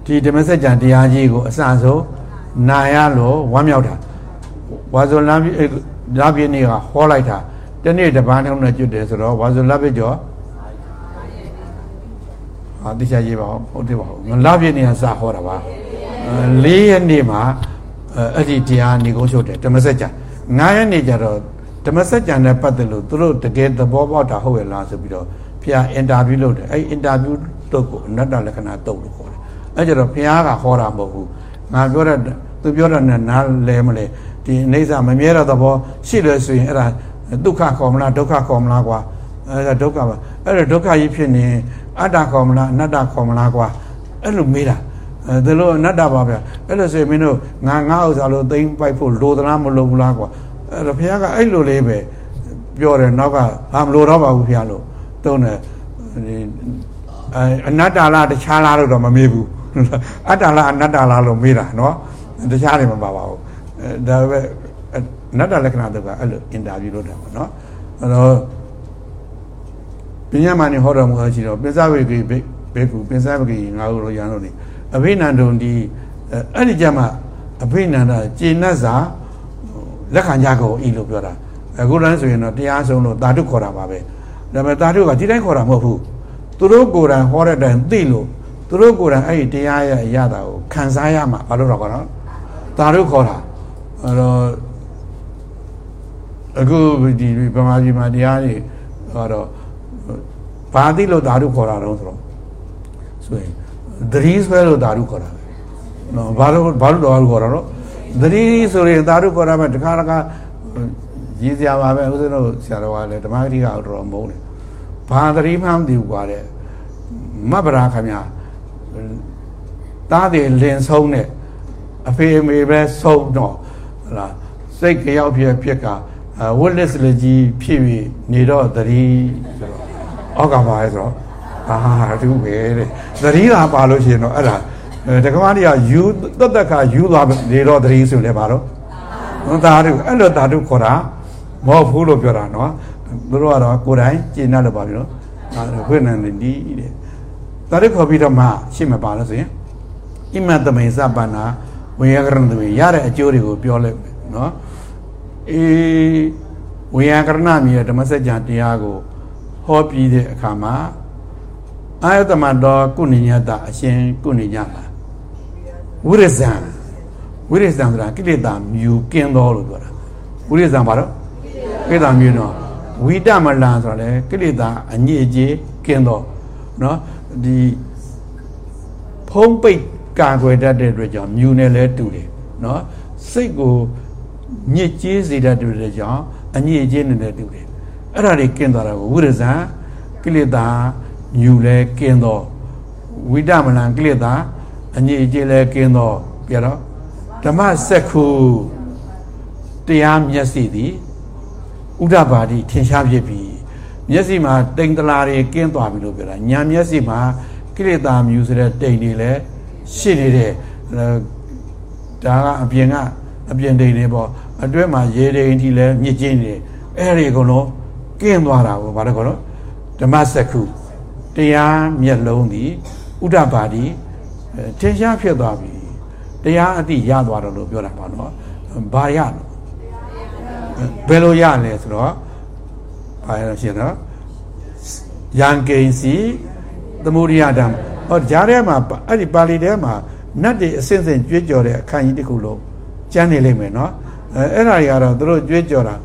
ဒီဓမ္မစကြာတရားကြီးကိုအစအဆုံးနာရလို့ဝမ်းမြောက်တာဝါဇုလမ်း ပြလာပြနေ့ကဟောလိုက်တာတနေ့တပန်းထုံးနဲ့ကျွတ်တယ်ဆိုတော့ဝါဇုလပြကျော်ဟာတိကျရေးပါဦးဟုတ်တယ်ပါဦးလာပြနေ့ကစဟောတာပါ၄ရက်နေ့မှာအဲ့ဒီတရားနေကုန်းချုပ်တယ်ဓမ္မစကြာ9ရက်နေ့ကျတော့ဓမ္မစကြာနဲ့ပတ်သက်လို့သူတို့တကယ်သဘောပေါက်တာဟုတ်ရဲ့လားဆိုပြီးတော့ဖျားအင်တာဗျူးလုပ်တယ်အဲ့အင်တာဗျူးလုပ်ကိုအနတ္တလက္ခဏာတုတ်လို့ခေါ်တယ်အဲ့ကြတော့ဘုရားကဟောတာမဟုတ်ဘူးငါပြောတဲ့သူပြောတာနဲ့နားလဲမလဲ ဒီအိဋ္ဌမမြဲတဲ့သဘောရှိလို့ဆိုရင်အဲ့ဒါဒုက္ခခေါ်မလားဒုက္ခခေါ်မလားကွာအဲ့ဒါဒုက္ခပါအဲ့ဒါဒုက္ခကြီးဖြစ်နေအတ္တခေါ်မလားအနတ္တခေါ်မလားကွာအဲ့လိုမေးတာအဲဒါလို့အနတ္တပါဗျအဲ့လိုဆိုရင်မင်းတို့ငါငါဥစ္စာလို့သိမ့်ပိုက်ဖို့လိုသလားမလိုဘူးလားကွာအဲ့တော့ဘုရားကအဲ့လိုလေးပဲပြောတယ်နောက်ကဟာမလိုတော့ပါဘူးဘုရားလို့တုံးတယ်အနတ္တလားတခြားလားလို့တော့မမေးဘူးအတ္တလားအနတ္တလားလို့မေးတာနော်တခြားတွေမပါပါဘူး ဒါပဲအနတ္တလက္ခဏာတော့ကအဲ့လိုအင်တာဗျူးလုပ်တာပေါ့နော်အဲ့တော့ပညာမဏိဟောတော်မူအရှိတော့ပိဿဝေကိဘေကုပိဿဝေကိငါတို့လိုရန်လို့နေအဘိနန္ဒုံဒီအဲ့ဒီကြမှာအဘိနန္ဒကျေနပ်စာလက်ခံကြကုန်ဤလို့ပြောတာအခုလည်းဆိုရင်တော့တရားဆုံးလို့တာတုခေါ်တာပါပဲဒါပေမဲ့တာတုကဒီတိုင်းခေါ်တာမဟုတ်ဘူးသူတို့ကိုယ်တိုင်ဟောတဲ့တိုင်သိလို့သူတို့ကိုယ်တိုင်အဲ့ဒီတရားရဲ့အရတာကိုခံစားရမှာဘာလို့တော့ကောနော်တာတုခေါ်တာ အဲ့တော့အခုဒီဗမာပြည်မှာတရားတွေကတော့ဘာသိလို့တာတုခေါ်တာတော့ဆိုတော့ဆိုရင်သတိဆွဲလို့တာတုခေါ်တာနော်ဘာလို့ဘာလို့တော့ခေါ်တာတော့သတိဆိုရင်တာတုခေါ်တာပဲတခါတခါရည်စရာပါပဲဦးဇင်းတို့ဆရာတော်ကလည်းဓမ္မဂတိကတော့တော်မုန်းတယ်ဘာသတိမှမသိဘူးကွာတဲ့မဗရာခမညာတားတယ်လင်ဆုံးနဲ့အဖေအမေပဲဆုံးတော့ဟ လားစိတ်ကြောက်ဖြစ်ဖြစ်ကဝတ်လက်စလကြီးဖြစ်ပြီးနေတော့သတိဆိုတော့အောက်ကပါလဲဆိုတော့အာသူပဲတဲ့သတိလာပါလို့ရှိရင်တော့အဲ့ဒါတက္ကမတွေကယူတတ်တက်ကယူသွားနေတော့သတိဆိုလဲပါတော့သာဓုအဲ့လိုသာဓုခေါ်တာမဟုတ်ဘူးလို့ပြောတာနော်သူတို့ကတော့ကိုယ်တိုင်ကျင့်တတ်လို့ပါပြီနော်အဲခွင့်နန်ဒီတဲ့သာဓုခေါ်ပြီးတော့မှရှင်းမပါလို့ဆိုရင်ဣမတမိန်စပနာ ဝေယကရဏတမိန်ရတဲ့အကျိုးတွေကိုပြောလိုက်မယ်နော်အေးဝေယကရဏမြည်တဲ့ဓမ္မစကြာတရားကိုဟောပြီးတဲ့အခါမှာအာယတမတော်ကုဏိညတအရှင်ကုဏိညမှာဝိရဇံဝိရဇံဆိုတာကိလေသာမြူကင်းတော်လို့ပြောတာဝိရဇံဘာလို့ကိလေသာမြူတော့ဝိတမလန်ဆိုတာလေကိလေသာအညစ်အကြေးကင်းတော်နော်ဒီဖုံးပိတ် ကာကွယ်တတ်တဲ့အတွက်ကြောင့်မြူနဲ့လဲတူတယ်နော်စိတ်ကိုညစ်ကြေးစေတတ်တဲ့အတွက်ကြောင့်အညစ်အကြေးနဲ့လည်းတူတယ်အဲ့ဒါတွေကင်းသွားတာကိုဝိရဇံကိလေသာမြူလဲကင်းတော့ဝိတမလံကိလေသာအညစ်အကြေးလဲကင်းတော့ပြတော့ဓမ္မစက္ခုတရားမျက်စိသည်ဥဒ္ဒဘာတိထင်ရှားဖြစ်ပြီးမျက်စိမှာတိမ်တလာတွေကင်းသွားပြီလို့ပြောတာညာမျက်စိမှာကိလေသာမြူဆိုတဲ့တိမ်တွေလည်း ရှိနေတယ်ဒါကအပြင်ကအပြင်တိမ်တွေပေါ့အတွဲမှာရေတိမ်အထိလည်းမြင့်ကျင်းနေတယ်အဲ့ဒီအကုန်လုံးကင်းသွားတာကိုဗါတယ်ကောနော်ဓမ္မစက္ခုတရားမျက်လုံးဒီဥဒ္ဒပါတိထင်ရှားဖြစ်သွားပြီတရားအတိရသွားတယ်လို့ပြောတာပါနော်ဘာရလို့ဘယ်လိုရလဲဆိုတော့ဘာရရှင်နော်ယံကိဉ္စီသမုဒိယဓမ္မ ဟောကြားထဲမှာအဲ့ဒီပါဠိထဲမှာနတ်တွေအစဉ်စဉ်ကြွေးကြော်တဲ့အခန်းကြီးတစ်ခုလုံးကျမ်းနေလိမ့်မယ်နော်အဲအဲ့ဒါတွေကတော့သူတို့ကြွေးကြော်တာ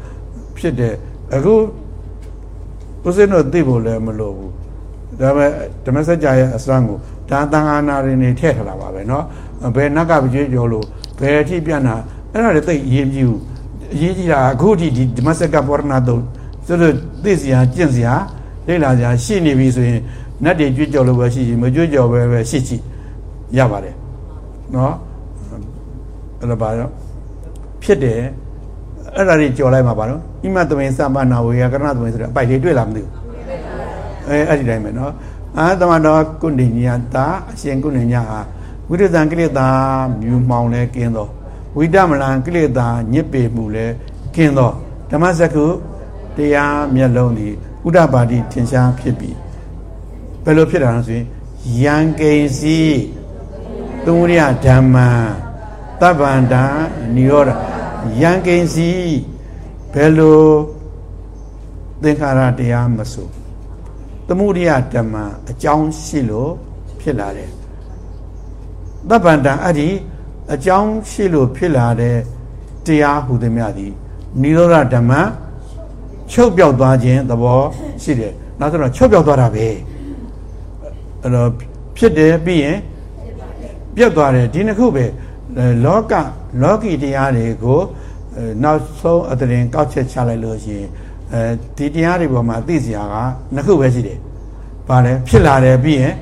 ဖြစ်တယ်အခုဦးစင်းတို့သိဖို့လည်းမလိုဘူးဒါပေမဲ့ဓမ္မစကြာရဲ့အစွမ်းကိုဒါတန်အာနာတွေနေထည့်ထလာပါပဲเนาะဘယ်နတ်ကကြွေးကြော်လို့ဘယ်အထိပြန်တာအဲ့ဒါတွေသိအရေးကြီးဘူးအရေးကြီးတာအခုထိဒီဓမ္မစကပောရဏတုသူတို့သိစရာကျင့်စရာလေ့လာစရာရှိနေပြီဆိုရင် နတ်တွေကြွကြော်လို့ပဲရှိရှိမကြွကြော်ပဲပဲရှိရှိရပါတယ်နော်အဲ့လိုပါတော့ဖြစ်တယ်အဲ့ဒါတွေကြော်လိုက်မှာပါတော့ဣမတမင်စမ္ပနာဝေယကရဏတမင်ဆိုတဲ့အပိုက်တွေတွေ့လားမသိဘူးအဲအဲ့ဒီတိုင်းပဲနော်အာသမတော်ကုဏ္ဏညတာအရှင်ကုဏ္ဏညဟာဝိရဇံကိလေသာမြူမှောင်လဲကင်းသောဝိတမလံကိလေသာညစ်ပေမှုလဲကင်းသောဓမ္မစကုတရားမျက်လုံးသည်ဥဒ္ဒပါတိထင်ရှားဖြစ်ပြီး ဘယ်လိုဖြစ်တာလဲဆိုရင်ယံကိဉ္စီသုံးရဓမ္မတပ္ပန္တာနိရောဓယံကိဉ္စီဘယ်လိုသင်္ခါရတရားမဆိုသမုဒိယဓမ္မအကြောင်းရှိလို့ဖြစ်လာတယ်တပ္ပန္တအဲ့ဒီအကြောင်းရှိလို့ဖြစ်လာတဲ့တရားဟူသည်များသည်နိရောဓဓမ္မချုပ်ပြောက်သွားခြင်းသဘောရှိတယ်နောက်ဆိုတော့ချုပ်ပြောက်သွားတာပဲ အဲ့တော့ဖြစ်တယ်ပြီးရင်ပြတ်သွားတယ်ဒီနှစ်ခုပဲလောကလောကီတရားတွေကိုနောက်ဆုံးအတရင်ကောက်ချက်ချလိုက်လို့ရှိရင်အဲဒီတရားတွေပေါ်မှာသိစရာကနှစ်ခုပဲရှိတယ်။ဘာလဲဖြစ်လာတယ်ပြီးရင်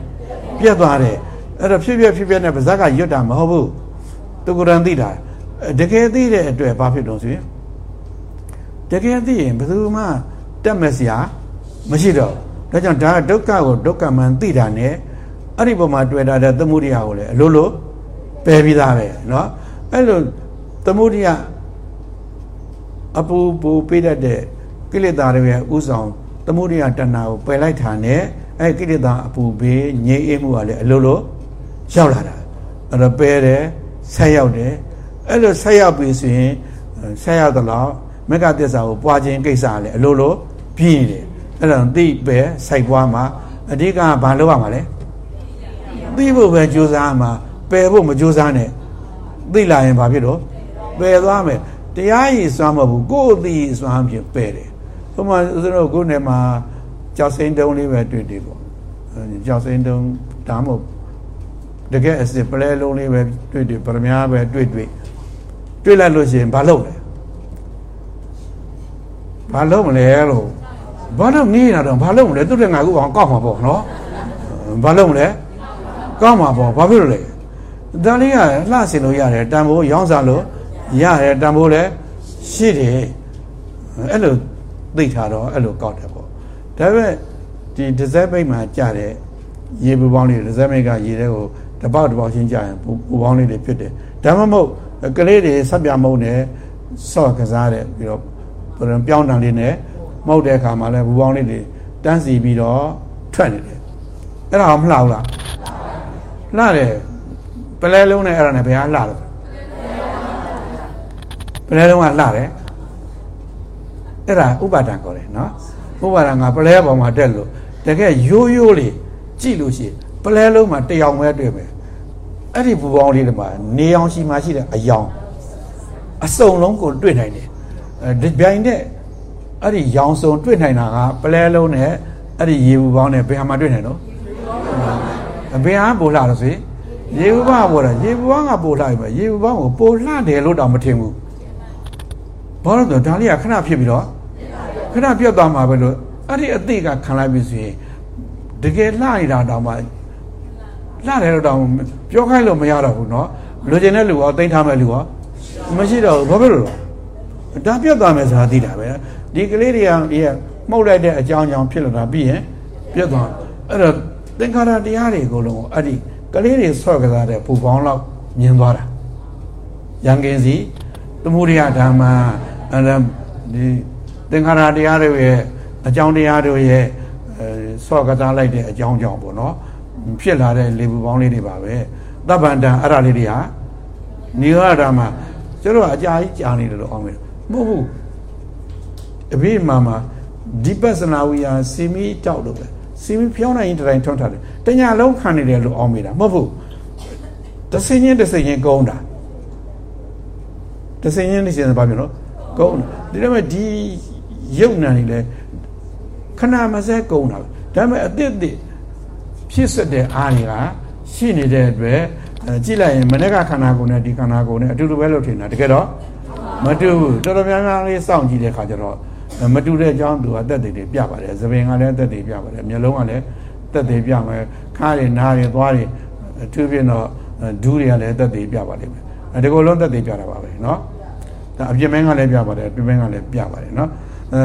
ပြတ်သွားတယ်။အဲ့တော့ဖြစ်ပြဖြစ်ပြနဲ့ပါဇက်ကရွတ်တာမဟုတ်ဘူး။သူကရန်သိတာတကယ်သိတဲ့အတွက်ဘာဖြစ်လို့ဆိုရင်တကယ်သိရင်ဘယ်သူမှတက်မစရာမရှိတော့ ဒါကြောင့်ဒါဒုက္ခကိုဒုက္ခမှန်သိတာနဲ့အဲ့ဒီပုံမှာတွေ့တာတဲ့သမုဒိယကိုလည်းအလိုလိုပယ်ပြီးသားပဲเนาะအဲ့လိုသမုဒိယအပူပူပေးတတ်တဲ့ကိလေသာတွေရဲ့ဥဆောင်သမုဒိယတဏ္ဍာကိုပယ်လိုက်တာနဲ့အဲကိလေသာအပူဘေးငြိမ်းအေးမှုကလည်းအလိုလိုရောက်လာတာအဲ့တော့ပယ်တယ်ဆက်ရောက်တယ်အဲ့လိုဆက်ရောက်ပြီဆိုရင်ဆက်ရောက်တော့မက္ကသစ္စာကိုပွားခြင်းကိစ္စလည်းအလိုလိုပြည့်နေတယ် အဲ့တော့သိပဲစိုက်ပွားမှာအဓိကဘာလုပ်ရမှာလဲသိဖို့ပဲကြိုးစားမှာပယ်ဖို့မကြိုးစားနဲ့သိလာရင်ဘာဖြစ်တော့ပယ်သွားမယ်တရားရည်စွမ်းမဟုတ်ဘူးကိုယ်အသိစွမ်းဖြင့်ပယ်တယ်ဥပမာဦးဇင်းတို့ကိုယ်နယ်မှာကြောက်စိမ့်တုံးလေးပဲတွေ့တယ်ပေါ့ကြောက်စိမ့်တုံးဒါမှမဟုတ်တကယ်အစစ်ပလဲလုံးလေးပဲတွေ့တယ်ပရမ ्या ပဲတွေ့တွေ့တွေ့လိုက်လို့ရှိရင်ဘာလုပ်လဲဘာလုပ်မလဲလို့ ဘာလို့နေနေတာတော့ဘာလုပ်မလဲသူတည်းငါကူအောင်ကောက်မှာပေါ့နော်ဘာလုပ်မလဲကောက်မှာပေါ့ဘာဖြစ်လို့လဲဒါလေးကလှဆင်လို့ရတယ်တန်ဖိုးရောင်းစားလို့ရတယ်တန်ဖိုးလည်းရှိတယ်အဲ့လိုသိထားတော့အဲ့လိုကောက်တယ်ပေါ့ဒါပေမဲ့ဒီဒီဇက်ပိတ်မှာကြာတဲ့ရေပူပေါင်းလေးဒီဇက်မိတ်ကရေတဲ့ကိုတပေါက်တပေါက်ချင်းကြာရင်ပူပေါင်းလေးတွေဖြစ်တယ်ဒါမှမဟုတ်ကလေးတွေဆက်ပြမုံနဲ့ဆော့ကစားတဲ့ပြီးတော့ပြောင်းတန်လေးနဲ့ မဟုတ်တဲ့အခါမှာလည်းပူပေါင်းလေးတွေတန်းစီပြီးတော့ထွက်နေတယ်အဲ့ဒါမလှဘူးလားလှတယ်ပလဲလုံးနဲ့အဲ့ဒါနဲ့ဘယ်ဟာလှတော့ပလဲလုံးကလှတယ်အဲ့ဒါဥပါဒံခေါ်တယ်နော်ဥပါဒံကပလဲပေါ်မှာတက်လို့တကယ်ရိုးရိုးလေးကြည့်လို့ရှိရင်ပလဲလုံးမှာတယောင်ပဲတွေ့မယ်အဲ့ဒီဘူပေါင်းလေးတွေမှာနေအောင်ရှိမှရှိတဲ့အယောင်အစုံလုံးကိုတွေ့နိုင်တယ်အဲဒီပြိုင်တဲ့ အဲ့ဒီရောင်စုံတွေ့နိုင်တာကပလဲလုံးနဲ့အဲ့ဒီရေဘူးပေါင်းနဲ့ဘယ်ဟာမှတွေ့နိုင်တော့ဘယ်ဟာပို့လာလို့ဆိုရင်ရေဘူးပေါင်းပေါ်တာရေဘူးပေါင်းကပို့လာပြီရေဘူးပေါင်းကိုပို့လှတယ်လို့တော့မထင်ဘူးဘာလို့လဲဒါလေးကခဏဖြစ်ပြီးတော့ခဏပြတ်သွားမှာပဲလို့အဲ့ဒီအသိကခံလိုက်ပြီဆိုရင်တကယ်လှနေတာတောင်မှလှတယ်လို့တောင်ပြောခိုင်းလို့မရတော့ဘူးเนาะလူကျင်တဲ့လူရောတိမ့်ထားမဲ့လူရောမရှိတော့ဘူးဘာဖြစ်လို့လဲဒါပြတ်သွားမယ်ဆိုတာသိတာပဲ ဒီကလေးတွေကဒီကမှုတ်လိုက်တဲ့အကြောင်းကြောင့်ဖြစ်လာတာပြီးရင်ပြတ်သွားအဲ့တော့သင်္ခါရတရားတွေကိုလုံးအဲ့ဒီကလေးတွေဆော့ကစားတဲ့ပူပေါင်းလောက်မြင်သွားတာရံကင်းစီသမုဒိယဓမ္မအဲ့ဒါဒီသင်္ခါရတရားတွေရဲ့အကြောင်းတရားတွေရဲ့ဆော့ကစားလိုက်တဲ့အကြောင်းကြောင့်ပေါ့နော်ဖြစ်လာတဲ့လေပူပေါင်းလေးတွေပါပဲသဗ္ဗန္တအဲ့ဒါလေးတွေဟာနိရောဓမှာကျတော့အကြာကြီးကြာနေတယ်လို့အောင်မယ်မဟုတ်ဘူး အဘိမာမှာဒီပဿနာဝိယာစီမီတောက်လို့ပဲစီမီဖြောင်းနိုင်ရင်တိုင်းထွန်းထားတယ်တညာလုံးခံနေတယ်လို့အောင်မိတာမဟုတ်ဘူးတစင်းချင်းတစင်းချင်းကုန်းတာတစင်းချင်းတစင်းချင်းဘာပြောလို့ကုန်းဒီတော့ဒီရုပ်နာနေလဲခဏမစဲကုန်းတာဒါပေမဲ့အစ်စ်အစ်ဖြစ်စတဲ့အားတွေကရှိနေတဲ့အတွက်ကြည့်လိုက်ရင်မနေ့ကခန္ဓာကိုယ်နဲ့ဒီခန္ဓာကိုယ်နဲ့အတူတူပဲလို့ထင်တာတကယ်တော့မတူဘူးတော်တော်များများလေးစောင့်ကြည့်တဲ့ခါကျတော့ မတူတဲ့အကြောင်းသူကတက်တွေပြပါတယ်သပင်ကလည်းတက်တွေပြပါတယ်မျက်လုံးကလည်းတက်တွေပြမယ်ခါးတွေနားတွေသွားတွေအထူးဖြင့်တော့ဒူးတွေကလည်းတက်တွေပြပါလိမ့်မယ်ဒီကုလုံးတက်တွေပြတာပါပဲเนาะဒါအပြင်းမင်းကလည်းပြပါတယ်ပြင်းမင်းကလည်းပြပါတယ်เนาะအဲ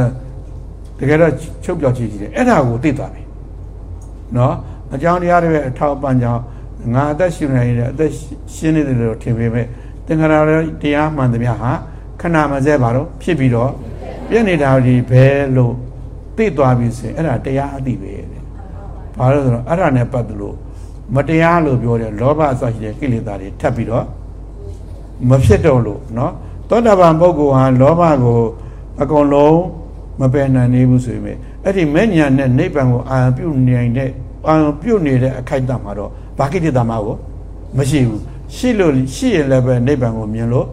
တကယ်တော့ချုပ်ပြောက်ကြည့်ကြည့်တယ်အဲ့ဒါကိုသိသွားပြီเนาะအကြောင်းတရားတွေအထောက်ပံ့ကြောင့်ငါအသက်ရှင်နေတယ်အသက်ရှင်နေတယ်လို့ထင်ပေမဲ့သင်္ခါရတရားမှန်သမျှဟာခဏမစဲပါတော့ဖြစ်ပြီးတော့ ပြည့်နေတာဒီဘဲလို့သိသွားပြီဆိုရင်အဲ့ဒါတရားအသိပဲတဲ့။ဘာလို့ဆိုတော့အဲ့ဒါနဲ့ပတ်သက်လို့မတရားလို့ပြောတဲ့လောဘအစရှိတဲ့ကိလေသာတွေထပ်ပြီးတော့မဖြစ်တော့လို့เนาะသောတာပန်ပုဂ္ဂိုလ်ဟာလောဘကိုအကုန်လုံးမပယ်နိုင်သေးဘူးဆိုရင်အဲ့ဒီမဲ့ညာနဲ့နိဗ္ဗာန်ကိုအာရုံပြုနိုင်တဲ့အာရုံပြုနေတဲ့အခိုက်အတန့်မှာတော့ဘာကိတ္တမှာကိုမရှိဘူးရှိလို့ရှိရင်လည်းပဲနိဗ္ဗာန်ကိုမြင်လို့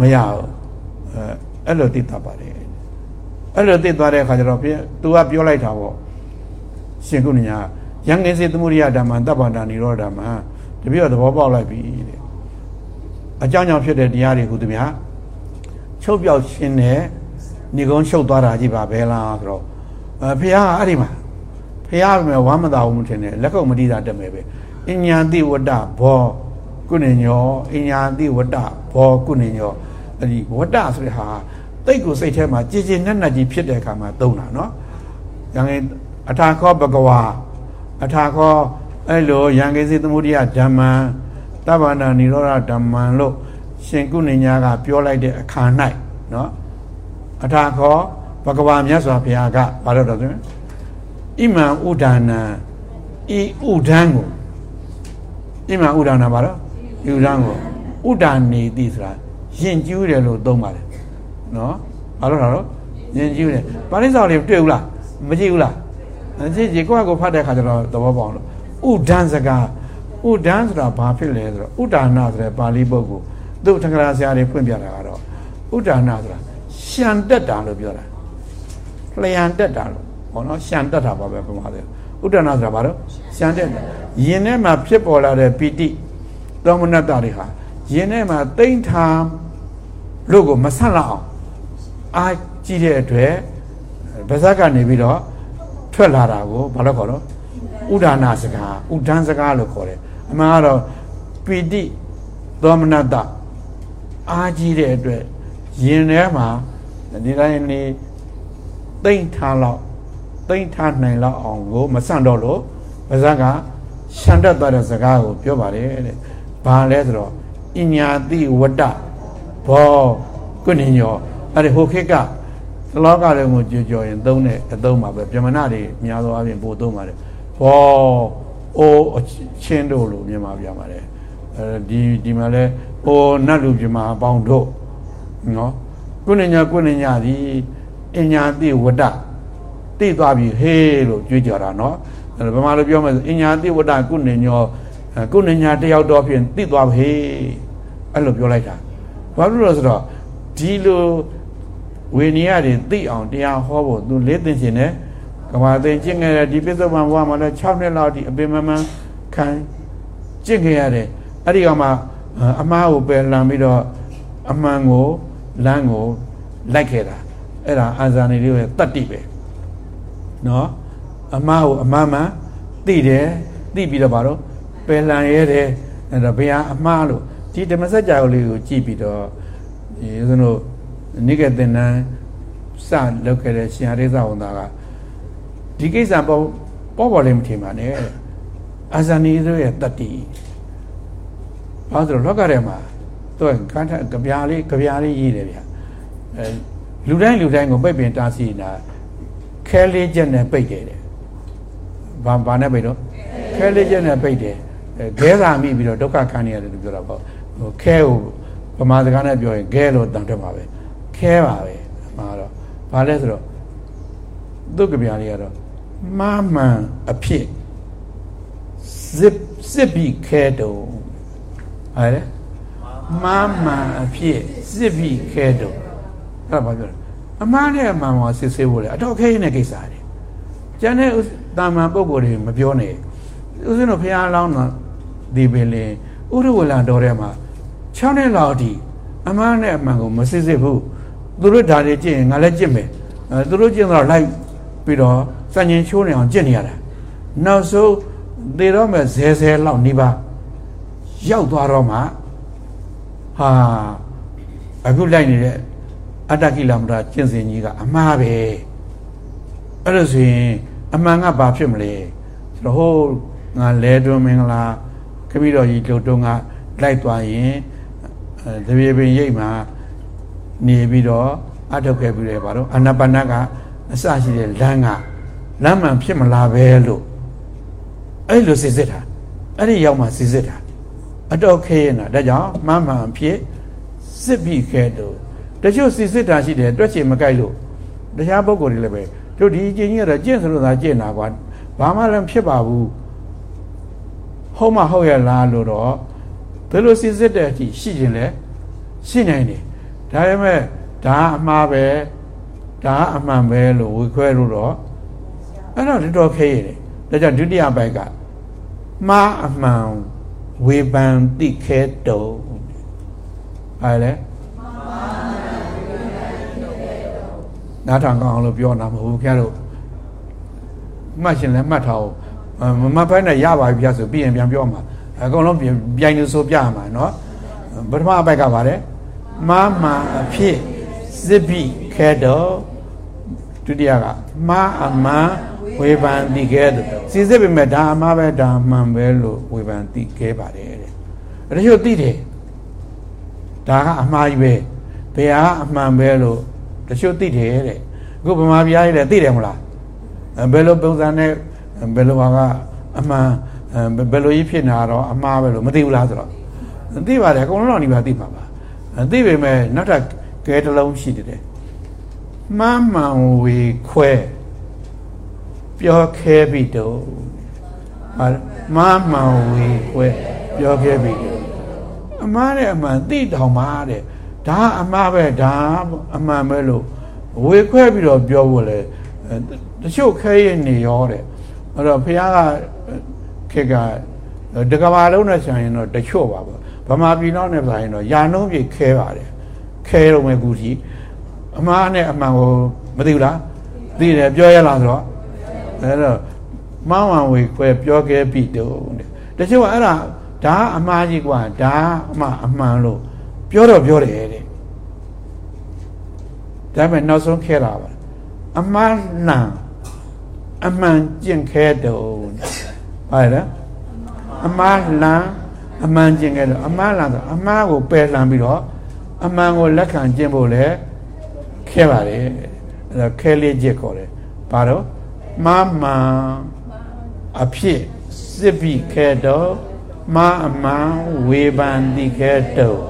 မရဘူးအဲအဲ့လိုသိတတ်ပါတယ် အဲ့လိုသိသွားတဲ့အခါကျတော့ပြသူကပြောလိုက်တာပေါ့ရှင်ကုဏညာယံငယ်စေသမုဒိယဓမ္မတပ်ပါဒာនិရောဓမ္မတပြည့်တော့သဘောပေါက်လိုက်ပြီတဲ့အကြောင်းကြောင့်ဖြစ်တဲ့တရားတွေဟူသည်များချုပ်ပြောက်ခြင်းနဲ့ညီကုန်းချုပ်သွားတာကြီးပါဘဲလားဆိုတော့အဲဖះကအဲ့ဒီမှာဖះကဝမ်းမသာဘူးမထင်နဲ့လက်ကုပ်မတိတာတက်မယ်ပဲအညာတိဝတ္တဘောကုဏညောအညာတိဝတ္တဘောကုဏညောအဲ့ဒီဝတ္တဆိုတဲ့ဟာ တိတ်ကိုစိတ်ထဲမှာကြည်ကြည်နက်နက်ကြီးဖြစ်တဲ့အခါမှာသုံးတာနော်။ယံအထာခောဘဂဝါအထာခောအဲ့လိုယံကေစီသမုဒိယဓမ္မံတဗ္ဗန္တនិရောဓဓမ္မံလို့ရှင်ကုဏညာကပြောလိုက်တဲ့အခါ၌နော်အထာခောဘဂဝါမြတ်စွာဘုရားကဘာလို့တော့ဆိုဣမံဥဒါနံဤဥဒန်းကိုဣမံဥဒါနံဘာလို့ဥဒန်းကိုဥဒါနေတိဆိုတာယဉ်ကျူးတယ်လို့သုံးပါတယ် နော်ဘာလို့လဲတော့ယဉ်ကျူးတယ်ပါဠိစာလေးတွေ့ဘူးလားမကြည့်ဘူးလားကြည့်ကြည့်ကိုယ့်အကိုဖတ်တဲ့ခါကျတော့သဘောပေါက်လို့ဥဒန်းစကားဥဒန်းဆိုတာဘာဖြစ်လဲဆိုတော့ဥဒါနာဆိုတဲ့ပါဠိပုဂ္ဂိုလ်သူ့ထင်္ဂရာဆရာတွေဖွင့်ပြတာကတော့ဥဒါနာဆိုတာရှံတက်တာလို့ပြောတာလျံတက်တာလို့ဟောနော်ရှံတက်တာပါပဲပမာတယ်ဥဒနာဆိုတာဘာလို့ရှံတက်တာယင်ထဲမှာဖြစ်ပေါ်လာတဲ့ပီတိသောမနတတွေဟာယင်ထဲမှာတိမ့်ထားလို့ကိုမဆက်လောက်အောင် အားကြီးတဲ့အတွက်ဗဇက်ကနေပြီးတော့ထွက်လာတာကိုဘာလို့ခေါ်တော့ဥဒါနာစကားဥဒန်းစကားလို့ခေါ်တယ်အမှန်ကတော့ပီတိသောမနတအားကြီးတဲ့အတွက်ယင်ထဲမှာဒီတိုင်းနေတိမ့်ထားလောက်တိမ့်ထားနိုင်လောက်အောင်ကိုမဆန့်တော့လို့ဗဇက်ကရှန်တက်သွားတဲ့စကားကိုပြောပါတယ်တဲ့ဘာလဲဆိုတော့အညာတိဝတ္တဘောကုဏညော အဲ့ဒီဟိုခေတ်ကသလောကလည်းကိုကြွကြော်ရင်သုံးတဲ့အသုံးပါပဲပြမနာတွေများသောအားဖြင့်ပို့သုံးပါတယ်ဘောအိုးချင်းတို့လို့မြန်မာပြပါတယ်အဲဒီဒီမှာလဲအိုးနတ်လူပြမအပေါင်းတို့နော်ကုဏညကုဏညဒီအညာတိဝတ္တတိသွားပြီဟေးလို့ကြွကြော်တာနော်အဲဗမာလိုပြောမယ်ဆိုအညာတိဝတ္တကုဏညောကုဏညတယောက်တော့ဖြင့်တိသွားပြီအဲ့လိုပြောလိုက်တာဘာလို့လဲဆိုတော့ဒီလို ဝေနေရတယ်သိအောင်တရားဟောဖို့သူလေးသိရှင်တယ်ကမာသိကျင့်ခဲ့တဲ့ဒီပစ္စုပန်ဘဝမှာလည်း6နှစ်လောက်ဒီအပင်မမှန်ခံကျင့်ခဲ့ရတယ်အဲ့ဒီကမှအမားကိုပယ်လံပြီးတော့အမှန်ကိုလမ်းကိုလိုက်ခဲ့တာအဲ့ဒါအာဇာနည်လေးရဲ့တတ္တိပဲနော်အမားကိုအမှန်မှန်သိတယ်သိပြီးတော့ဗါတော့ပယ်လံရဲတယ်အဲ့ဒါဘုရားအမှားလို့ဒီဓမ္မစကြာကိုလေးကိုကြည့်ပြီးတော့ဒီဦးဇင်းတို့ နိကေသင်္နန်းစလုပ်ခဲ့တဲ့ရှင်ဟရိသဝန်သားကဒီကိစ္စပေါ်ပေါ်ပေါ်လေးမထင်ပါနဲ့အာဇာနည်ဆိုရဲ့တတ္တိဘာလို့လောကထဲမှာသူကကန်းထကြပြားလေးကြပြားလေးရေးတယ်ဗျအဲလူတိုင်းလူတိုင်းကိုပိတ်ပင်တားဆီးနေတာခဲလေးချက်နဲ့ပိတ်တယ်တဲ့ဘာဘာနဲ့ပိတ်တော့ခဲလေးချက်နဲ့ပိတ်တယ်ခဲသာမိပြီးတော့ဒုက္ခခံနေရတယ်လို့ပြောတာပေါ့ဟိုခဲကိုဗမာစကားနဲ့ပြောရင်ခဲလို့တန်ထွက်ပါပဲ ခဲပါပဲမှာတော့ဘာလဲဆိုတော့သူကဗျာလေးကတော့မာမှန်အဖြစ်စစ်စစ်ပြီးခဲတုံဟာလေမာမှန်အဖြစ်စစ်ပြီးခဲတုံအဲ့ဒါဘာပြောလဲအမှားနဲ့အမှန်မှာစစ်ဆေးဖို့လေအတော့ခဲနေတဲ့ကိစ္စတွေကျန်တဲ့တာမန်ပုံကိုယ်တွေမပြောနဲ့ဦးဇင်းတို့ဖះလောင်းတော့ဒီပင်လင်ဥရဝလတော်ထဲမှာ6နှစ်လောက်အထိအမှားနဲ့အမှန်ကိုမစစ်စစ်ဘူး သူတို့ဓာတ်တွေကြည့်ရင်ငါလည်းကြည့်မယ်အဲသူတို့ကြည့်တော့လိုက်ပြီးတော့စံချင်းချိုးနေအောင်ကြည့်နေရတာနောက်ဆုံးသေတော့မဲ့ဇဲဇဲလောက်နေပါရောက်သွားတော့မှဟာအခုလိုက်နေတဲ့အတ္တကိလမတာကျင့်စဉ်ကြီးကအမှားပဲအဲ့ဒါဆိုရင်အမှန်ကဘာဖြစ်မလဲဆိုတော့ဟိုငါလဲတွန်းမင်္ဂလာခပြီးတော့ကြီးတို့တုံးကလိုက်သွားရင်တပြေပင်ရိပ်မှာ နေပြီးတော့အထုတ်ခဲ့ပြီးတယ်ဗါတော့အနာပါနကအစရှိတဲ့လမ်းကလမ်းမှန်ဖြစ်မလားပဲလို့အဲ့လိုစစ်စစ်တာအဲ့ဒီရောက်မှစစ်စစ်တာအတော့ခဲရင်တာဒါကြောင့်မှန်မှန်ဖြစ်စစ်ပြီးခဲတော့တချို့စစ်စစ်တာရှိတယ်တွက်ချင်မကြိုက်လို့တရားပုဂ္ဂိုလ်တွေလည်းပဲတို့ဒီအချင်းကြီးကတော့ကျင့်စလို့သာကျင့်တာကွာဘာမှလည်းဖြစ်ပါဘူးဟုတ်မှဟုတ်ရလားလို့တော့ဘယ်လိုစစ်စစ်တဲ့အထိရှိခြင်းလဲရှိနိုင်တယ် ဒါပေမဲ့ဒါအမှားပဲဒါအမှန်ပဲလို့ဝေခွဲလို့တော့အဲ့တော့တော်တော်ခဲရတယ်ဒါကြောင့်ဒုတိယပိုက်ကမှားအမှန်ဝေပန်တိခဲတုံဟာလေနားထောင်ကောင်းအောင်လို့ပြောတာမဟုတ်ဘူးခင်ဗျားတို့မှတ်ရှင်လည်းမှတ်ထားအောင်မမှတ်ဖက်နဲ့ရပါပြီဗျာဆိုပြီးရင်ပြန်ပြောမှာအကုန်လုံးပြိုင်လို့ဆိုပြမှာเนาะပထမအပိုက်ကပါတယ် မာမာအဖြစ်စစ်ပိခဲတော့ဒုတိယကမာအမန်ဝေဖန်တိခဲတော့စီစစ်ပေမဲ့ဒါအမှားပဲဒါမှန်ပဲလို့ဝေဖန်တိခဲပါတယ်တဲ့တချို့သိတယ်ဒါကအမှားကြီးပဲဘယ်ဟာအမှန်ပဲလို့တချို့သိတယ်တဲ့အခုဗမာပြည်ကြီးလည်းသိတယ်မလားဘယ်လိုပုံစံနဲ့ဘယ်လိုဟာကအမှန်ဘယ်လိုကြီးဖြစ်နေတာတော့အမှားပဲလို့မသိဘူးလားဆိုတော့သိပါတယ်အကုန်လုံးတော့နေပါသိပါပါ သိပေမဲ့နောက်ထပ်ကဲတစ်လုံးရှိတယ်မှန်မှန်ဝေခွဲပြောခဲပြီတော့ဟာမှန်မှန်ဝေခွဲပြောခဲပြီအမှားတဲ့အမှန်သိတောင်ပါတဲ့ဒါအမှားပဲဒါအမှန်ပဲလို့ဝေခွဲပြီးတော့ပြောဖို့လေတချို့ခဲရနေရောတဲ့အဲ့တော့ဖះကခေကတကဘာလုံးနဲ့ဆံရင်တော့တချို့ပါပေါ့ ဗမာပြည်တော့နဲ့ဆိုင်ရင်တော့ယာနှုံးပြေခဲပါတယ်ခဲတော့မယ်ကူကြီးအမှားနဲ့အမှန်ကိုမသိဘူးလားသိတယ်ပြောရလားဆိုတော့အဲ့တော့မောင်းဝံဝေခွဲပြောခဲ့ပြီတော့တချို့အဲ့ဒါဒါအမှားကြီးกว่าဒါအမှအမှန်လို့ပြောတော့ပြောတယ်တဲ့ဒါပေမဲ့နောက်ဆုံးခဲတာပါအမှန်လန်အမှန်ကျင့်ခဲတော့ဟုတ်လားအမှားလန် အမှန်ကျင့်ခဲ့တော့အမှားလန်ဆိုအမှားကိုပယ်လှန်ပြီးတော့အမှန်ကိုလက်ခံကျင့်ဖို့လေခဲပါတယ်အဲ့တော့ခဲလေးကျစ်ခေါ်တယ်ဘာတော့မမအဖြစ်စစ်ပြီးခဲတော့မအမှန်ဝေပန်တိခဲတော့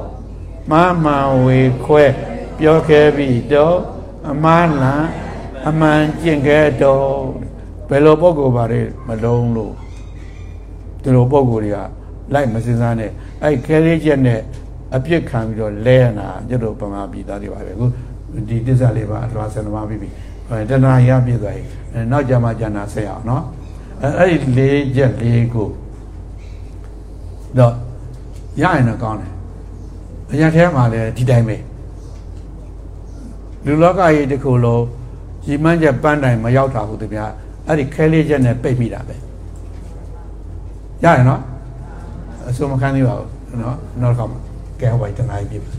မမဝေခွဲပြောခဲပြီးတော့အမှားလန်အမှန်ကျင့်ခဲ့တော့ဘယ်လိုပုံကိုပါလဲမလုံးလို့ဒီလိုပုံကိုတွေက လိုက်မစင်စားနဲ့အဲ့ခဲလေးချက်နဲ့အပြစ်ခံပြီးတော့လဲရတာကျွတ်တို့ပမာပြည်သားတွေပါပဲအခုဒီတစ္ဆာလေးပါအလွာဆန္ဒမပြီးပြီတဏှာရပြည့်သွားပြီနောက်ကြမှာကျန်တာဆက်အောင်နော်အဲ့ဒီလေးချက်လေးကိုတော့ရရင်တော့ကောင်းတယ်အရာထဲမှာလည်းဒီတိုင်းပဲလူလောကကြီးတစ်ခုလုံးရီမန်းချက်ပန်းတိုင်မရောက်တာဟုတ်တဗျာအဲ့ဒီခဲလေးချက်နဲ့ပိတ်မိတာပဲရရင်နော် အစိုးမခံသေးပါဘူးနော်နောက်တစ်ခါကဲဟိုဘိုင်တနားပြပြီ